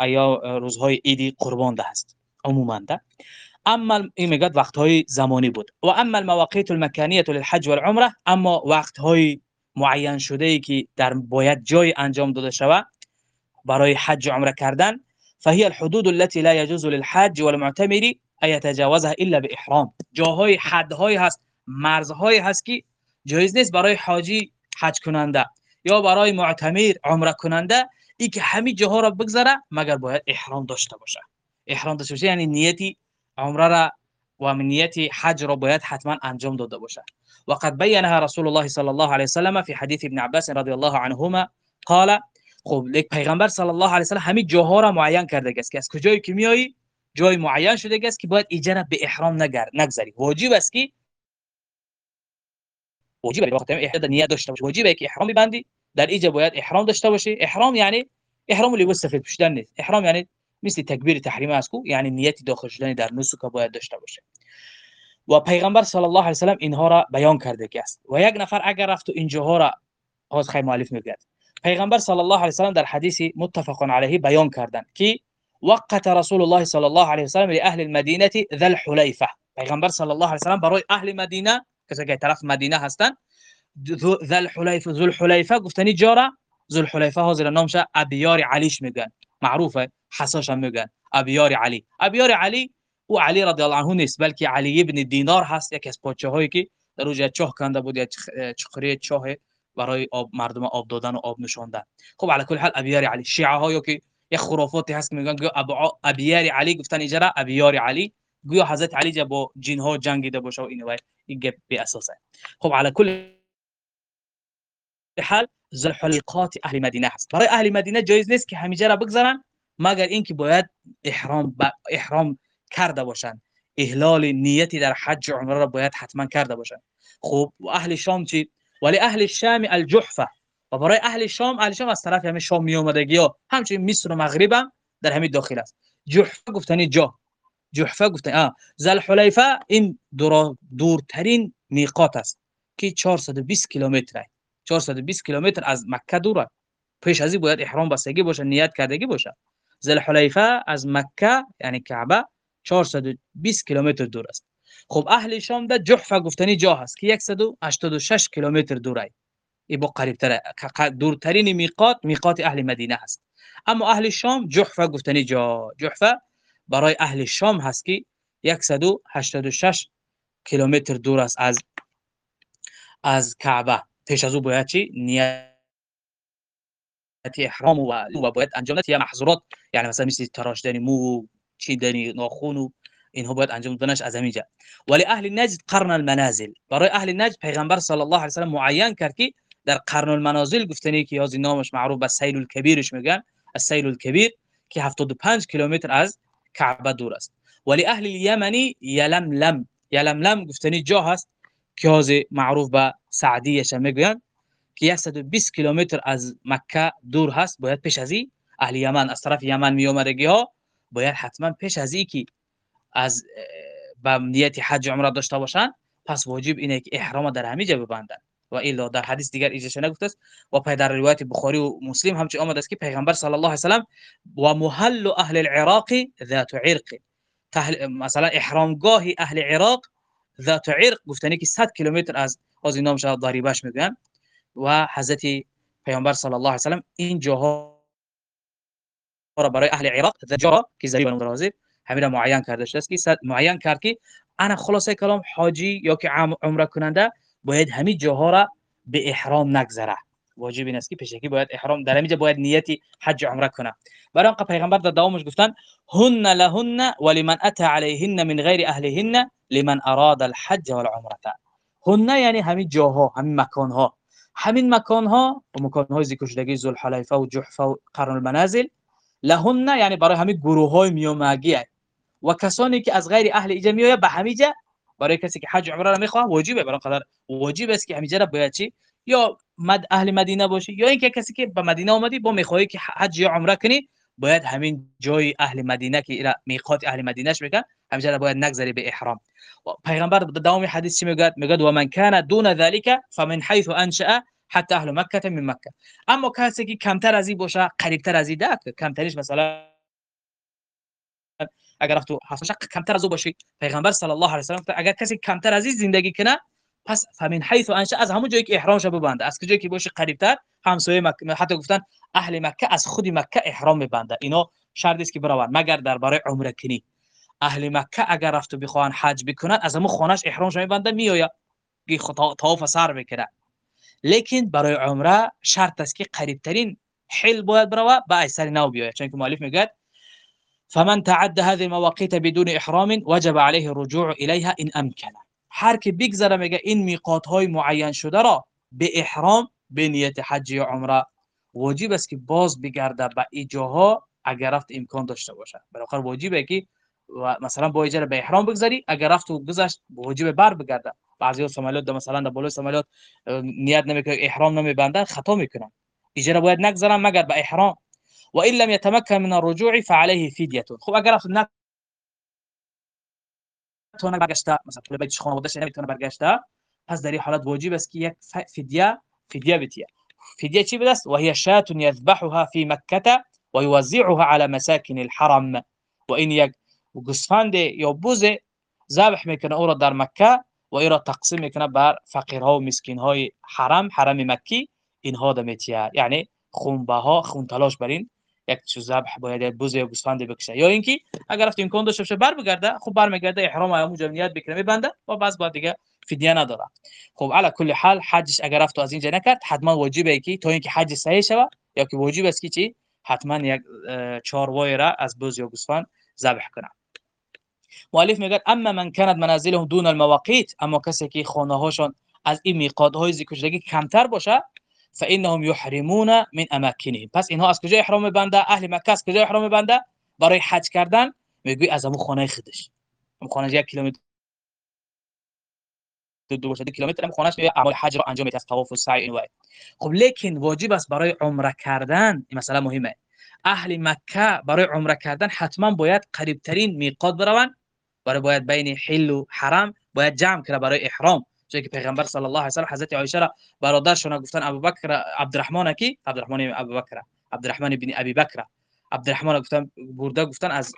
ایا روزهای عیدی قربان ده هست عموما ده. اما این میگه وقت های زمانی بود. و اما المواقیت المکانیه للحج والعمره اما وقت های معین شده ای که در باید جای انجام داده شود برای حج و عمره کردن فهي الحدود التي لا يجوز للحاج والمعتمر أن يتجاوزها إلا بإحرام. جاهای حدهای هست مرزهای هست که جایز نیست برای حاجی حج کننده یا برای معتمر عمره کننده ای که همه جاها را بگذره مگر باید احرام داشته باشه. احرام داشته باشه یعنی نیتی عمره را و نیتی حج را باید حتما انجام داده باشه. وقد بينها رسول الله صلى الله عليه وسلم في حديث ابن عباس رضي الله عنهما قال خب یک پیغمبر صلی الله علیه و سلم همین جاها را معین کرده است که از کجایی که میایی جای معین شده است که باید ایجا به احرام نگذاری واجب است که واجب است. وقتی احرام نیت داشته باشی واجبه که احرام ببندی. در اینجا باید احرام داشته باشی. احرام یعنی احرام لباس سفید پوشیدن نیست. احرام یعنی مثل تکبیر تحریم است کو یعنی نیتی داخل شدن در نسک باید داشته باشه. و پیغمبر صلی الله علیه و سلم اینها را بیان کرده است. و یک نفر اگر رفت و اینجاها را باز خیر مؤلف میگه پیغمبر صلی الله علیه و سلم در حدیث متفق علیه بیان کردند که وقت رسول الله صلی الله علیه و سلم لاهل المدینه ذل حلیفه. پیغمبر صلی الله علیه و سلم برای أهل مدینه که طرف مدینه هستند ذل حلیفه ذل حلیفه گفتنی جارا ذل حلیفه حاضر نامش ابیار علیش میگن. معروفه حساش هم میگن. ابیار علی. ابیار علی أو علی رضی الله عنه نیست بلکه علی ابن دینار هست یکی از پادشاهایی که در اوج چاه کنده بود یا چخری چاه برای آب مردم آب دادن و آب نشاندن. خب علی کل حال ابیار علی. شیعه ها که یک خرافاتی هست میگن که ابیار علی گفتن اجرا ابیار علی. گویا حضرت علی جا با جن ها جنگیده باشه و این این گپ به اساسه. خب علی کل حال ذوالحلیقات اهل مدینه هست. برای اهل مدینه جایز نیست که همیشه را بگذارن مگر اینکه باید احرام با احرام کرده باشن. احلال نیتی در حج و عمره را باید حتما کرده باشن. خب اهل شام چی؟ ولی اهل الشام الجحفه و برای اهل شام اهل شام از طرف همه شام می اومدگی ها. همچنین مصر و مغرب هم در همین داخل است. جحفه گفتنی جا. جحفه گفتن آ زل حلیفه این دور دورترین میقات است که 420 کیلومتر 420 کیلومتر از مکه دوره پیش از این باید احرام بستگی باشه نیت کردگی باشه. زل حلیفه از مکه یعنی کعبه 420 کیلومتر دور است. خب اهل شام ده جحفه گفتنی جا هست. که 186 کیلومتر دوره ای. با قریب تر دورترین میقات میقات اهل مدینه هست. اما اهل شام جحفه گفتنی جا جحفه برای اهل شام هست که 186 کیلومتر دور است از از کعبه. پیش از او باید چی؟ نیت احرام و, باید انجام یا محظورات. یعنی مثلا مثل تراشیدن مو چیدن ناخون و اینها باید انجام دادنش از همینجا ولی اهل نجد قرن المنازل. برای اهل نجد پیغمبر صلی الله علیه و سلم معین کرد که در قرن المنازل گفتنی که از نامش معروف به سیل الکبیرش میگن السیل الکبیر که 75 کیلومتر از کعبه دور است. ولی اهل یمنی یلملم یلملم گفتنی جا هست که از معروف به سعدیش میگن که 120 کیلومتر از مکه دور هست باید پیش از اهل یمن از طرف یمن می اومدگی ها باید حتما پیش از که از با نیت حج عمره داشته باشن پس واجب اینه که احرام در همه جا ببندن. و الا در حدیث دیگر ایجاش نگفته است و پای در روایت بخاری و مسلم همچنین آمده است که پیغمبر صلی الله علیه و سلم و محل اهل العراق ذات عرق. مثلا احرامگاه اهل عراق ذات عرق. گفتنی که 100 کیلومتر از از نام شاه ضریبش میگن و حضرت پیامبر صلی الله علیه و سلم این جاها را برای اهل عراق ذجرا که ضریب متراضب همین را معین کرده شده است که معین کرد که انا خلاصه کلام حاجی یا که عمره کننده باید همین جاها را به احرام نگذره. واجب این است که پیشکی باید احرام در همینجا باید نیتی حج عمره کنه. برای آنقدر پیغمبر در دوامش گفتن هن لهن ولمن اتى عليهن من غیر اهلهن لمن اراد الحج والعمره هن یعنی همین جاها همین مکان ها همین مکان ها و مکان های ذوالحلیفه و جحفه و قرن المنازل. لهن یعنی برای همین گروه های میومگی و کسانی که از غیر اهل اینجا میآید به همیجا برای کسی که حج عمره را می‌خواه واجبه. برای قدر واجب است که همیجا را باید چی؟ یا مد اهل مدینه باشی یا اینکه کسی که به مدینه اومدی با می‌خواهی که حج یا عمره کنی باید همین جای اهل مدینه که میقات اهل مدینهش بگن همیشه باید نگذری به احرام. پیغمبر در دوام حدیث چی میگه میگه و من کان دون ذلك فمن حيث انشأ حتی اهل مکه من مکه اما کسی که کمتر از این باشه قریبتر از این ده کمترش مثلا اگر تو هفت کمتر از او باشه پیغمبر صلی الله علیه و سلم اگر کسی کمتر از این زندگی کنه پس فمن حيث انشأ از همون جایی که احرامش ببنده. از کجایی که باشه قریبتر همسایه مکه حتی گفتن اهل مکه از خود مکه احرام میبنده اینا شرط است که بروند مگر درباره عمره کنی. اهل مکه اگر رفت و بخوان حج بکنن از همون خانهش احرامش میبنده میآید. که طواف سر بکنه لیکن برای عمره شرط است که قریب ترین حل باید بروه به ایسر نو بیاید. چون که مؤلف میگه فمن تعد هذه المواقيت بدون احرام وجب عليه الرجوع اليها ان امكن هر کی بگذره میگه این میقات های معین شده را به احرام به نیت حج یا عمره واجب است که باز بگرده به ایجاها اگر رفت امکان داشته باشه. برای واجبه که مثلا با اجاره به احرام بگذاری اگر رفت و گذشت واجب بر بگرده. بعضی سمالات ده مثلا در بالای سمالات نیت نمی‌کنه احرام نمیبندن خطا می‌کنن. اجاره باید نگذارن مگر به احرام. و ان لم يتمكن من الرجوع فعليه فدية. خب اگر رفت نه تو برگشته مثلا تو بیت خانواده‌اش نمیتونه برگشته. پس در این حالت واجب است که یک فدیه فدیه بتیه. فدیه چی بدست؟ و هي شاة يذبحها في مكه ويوزعها على مساكن الحرم. و این یک گوسفند یا بوز ذبح میکنه أو را در مکة و این را تقسیم میکنه بر فقیرها و مسکین های حرم حرم مکی. اینها دمیتیه یعنی خونبه ها خون تلاش برین یک چیز ذبح باید بوز یا گوسفند بکشه. یا اینکه اگر رفت امکان داشته باشه بر بگرده خب بر میگرده احرام ایامو جمعیت بکنه میبنده و بعض بعد دیگه فدیه نداره. خب علی کل حال حجش اگر رفت از اینجا نکرد حتما واجبه که تا اینکه حج صحیح شود یا که واجب است که چی؟ حتما یک چهار را از بوز یا گوسفند ذبح کنه. مؤلف میگه اما من كانت منازلهم دون المواقيت اما کسی که خانه هاشون از این میقات های ذکر کمتر باشه فانهم يحرمون من اماكنهم پس اینها از کجا احرام بنده؟ اهل مکه از کجا احرام بنده؟ برای حج کردن میگوی از همون خانه خودش. اون خانه یک کیلومتر. دو باشه کیلومتر هم خانهش اعمال حج را انجام میده از طواف و سعی این خب لیکن واجب است برای عمره کردن این مسئله مهمه. اهل مکه برای عمره کردن حتما باید قریب ترین میقات بروند. برای باید بین حل و حرم باید جمع کنه برای احرام. چون که پیغمبر صلی الله علیه و سلم حضرت عایشه را برادرشون گفتن ابوبکر عبدالرحمن کی؟ عبدالرحمن ابوبکر. عبدالرحمن بن ابی بکر عبدالرحمن گفتن برده گفتن از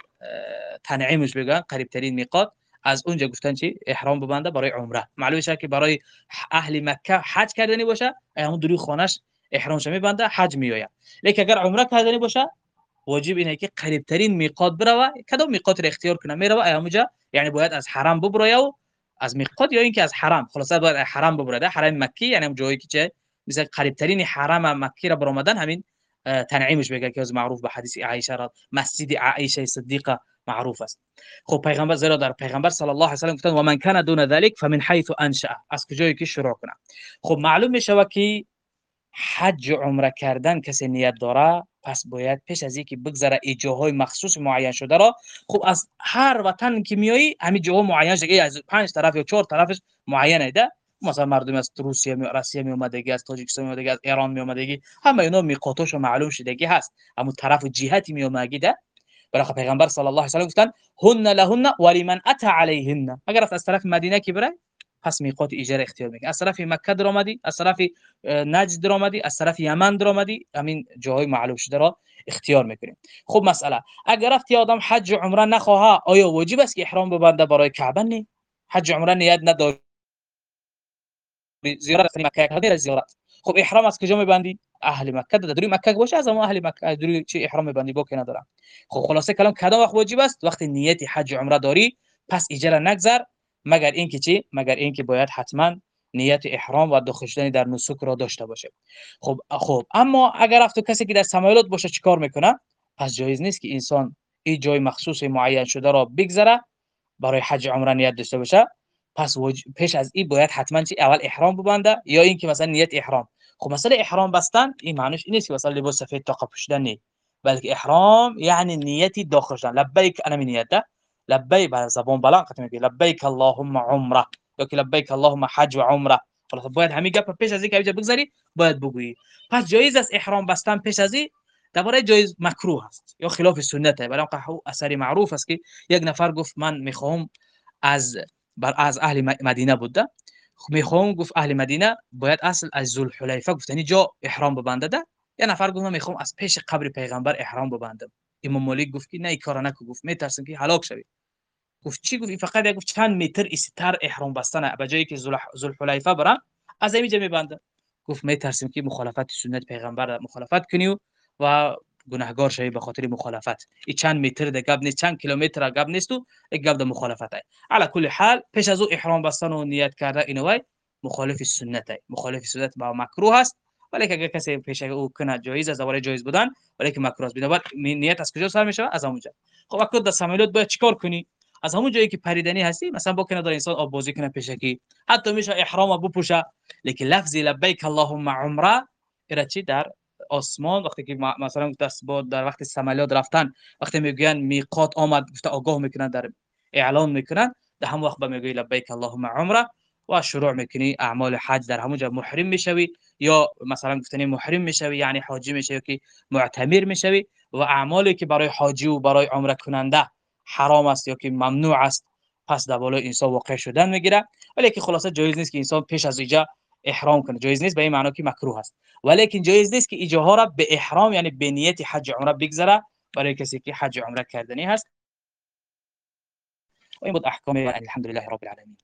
تنعیمش بگن قریب ترین میقات. از اونجا گفتن چی؟ احرام ببنده برای عمره. معلومه شه که برای اهل مکه حج کردنی باشه. همون دروی خانش احرامش میبنده حج میآید. لیکن اگر عمره کردنی باشه واجب اینه که قریب ترین میقات بروه. کدام میقات را اختیار کنه؟ می‌روه همونجا یعنی باید از حرم ببره و از میقات یا اینکه از حرم خلاصه باید حرم ببره حرم مکی یعنی جایی که چه مثل قریب ترین حرم مکی را برآمدن همین تنعیمش بگه که از معروف به حدیث عایشه را مسجد عایشه صدیقه معروف است. خب پیغمبر زیرا در پیغمبر صلی الله علیه و سلم گفتن و من کان دون ذلك فمن حيث انشأ. از کجایی که شروع کنه خب معلوم میشه که حج عمره کردن کسی نیت داره پس باید پیش از اینکه بگذره ای جاهای مخصوص معین شده را خب از هر وطن که میایی همین جاها معین شده. از پنج طرف یا چهار طرفش معین ایده مثلا مردم از روسیه می روسیه می اومدگی از تاجیکستان می اومدگی از ایران می اومدگی. همه اینا میقاتش معلوم شدگی هست. اما طرف جهتی می اومدگی ده. برای پیغمبر صلی الله علیه و سلم گفتن هن لهن ولمن اتى علیهن. اگر از طرف مدینه کی بره؟ پس میقات اجاره اختیار می‌کنی از طرف مکه در آمدی از طرف نجد در آمدی از طرف یمن در آمدی. همین جاهای معلوم شده را اختیار می‌کنیم. خب مسئله اگر رفتی آدم حج و عمره نخواه آیا واجب است که احرام ببنده برای کعبه نه حج عمره نیت نداری. زیارت مکه غیر زیارت. خب احرام از کجا میبندی؟ اهل مکه. در مکه باشه از اون اهل مکه. دری چی احرام میبندی؟ با که ندارم. خب خلاصه کلام کدام وقت واجب است؟ وقتی نیت حج عمره داری پس اجاره نگذر. مگر اینکه چی؟ مگر اینکه باید حتما نیت احرام و داخل در نسک را داشته باشه. خب خب اما اگر رفت کسی که در سمایلات باشه چیکار می‌کنه؟ پس جایز نیست که انسان این جای مخصوص معین شده را بگذره برای حج عمره نیت داشته باشه. پس پیش از این باید حتما چی؟ اول احرام ببنده یا اینکه مثلا نیت احرام. خب مثلا احرام بستن این معنیش این نیست که مثلا لباس سفید تا پوشیدن بلکه احرام یعنی نیتی داخل شدن. لبیک انا من نیت لبیک بر زبان بلند قطع میگی لبیک اللهم عمره. یا که لبیک اللهم حج و عمره خلاص باید همین گپ پیش از اینکه بگذاری باید بگویی. پس جایز است احرام بستن پیش از این؟ درباره جایز مکروه است. یا خلاف سنته. برای اون اثری معروف است که یک نفر گفت من می‌خوام از بر از اهل مدینه بوده خب می‌خوام گفت اهل مدینه باید اصل از ذوالحلیفه گفتنی جا احرام ببنده ده یا نفر گفت می‌خوام از پیش قبر پیغمبر احرام ببندم. امام مالک گفت که نه این کارا نکو گفت میترسم که هلاک شوی. گفت چی گفت؟ فقط گفت چند متر استر احرام بستن به جایی که ذوالحلیفه برن از اینجا میبنده گفت میترسیم که مخالفت سنت پیغمبر مخالفت کنی و گناهگار شوی به خاطر مخالفت. این چند متر ده گپ نیست چند کیلومتر گپ نیست و یک گپ مخالفت ای علی کل حال پیش از احرام بستن و نیت کرده اینو مخالف سنت ای مخالف سنت با مکروه است ولی اگر کسی پیش او کنه جایز از اول جایز بودن ولی که مکروه است. بنابر نیت از کجا سر میشه از اونجا خب اکد در سمیلات باید چیکار کنی؟ از همون جایی که پریدنی هستی مثلا با کنه در انسان آب بازی کنه پیشکی حتی میشه احرام بپوشه. لیکن لفظ لبیک اللهم عمره ارا چی؟ در آسمان. وقتی که مثلا دست با در وقت سمالیات رفتن وقتی میگن میقات آمد گفته آگاه می‌کنن در اعلان می‌کنن در هم وقت میگوی لبیک اللهم عمره و شروع می‌کنی اعمال حج. در همونجا محرم می‌شوی یا مثلا گفتنی محرم می‌شوی یعنی حاجی می‌شوی که معتمر می‌شوی و اعمالی که برای حاجی و برای عمره کننده حرام است یا که ممنوع است پس در بالای انسان واقع شدن می‌گیره. ولی که خلاصه جایز نیست که انسان پیش از اینجا احرام کنه. جایز نیست به این معنی که مکروه است. ولیکن جایز نیست که ایجاها را به احرام یعنی به نیت حج عمره بگذره برای کسی که حج عمره کردنی هست. و این بود احکام الحمدلله رب العالمین.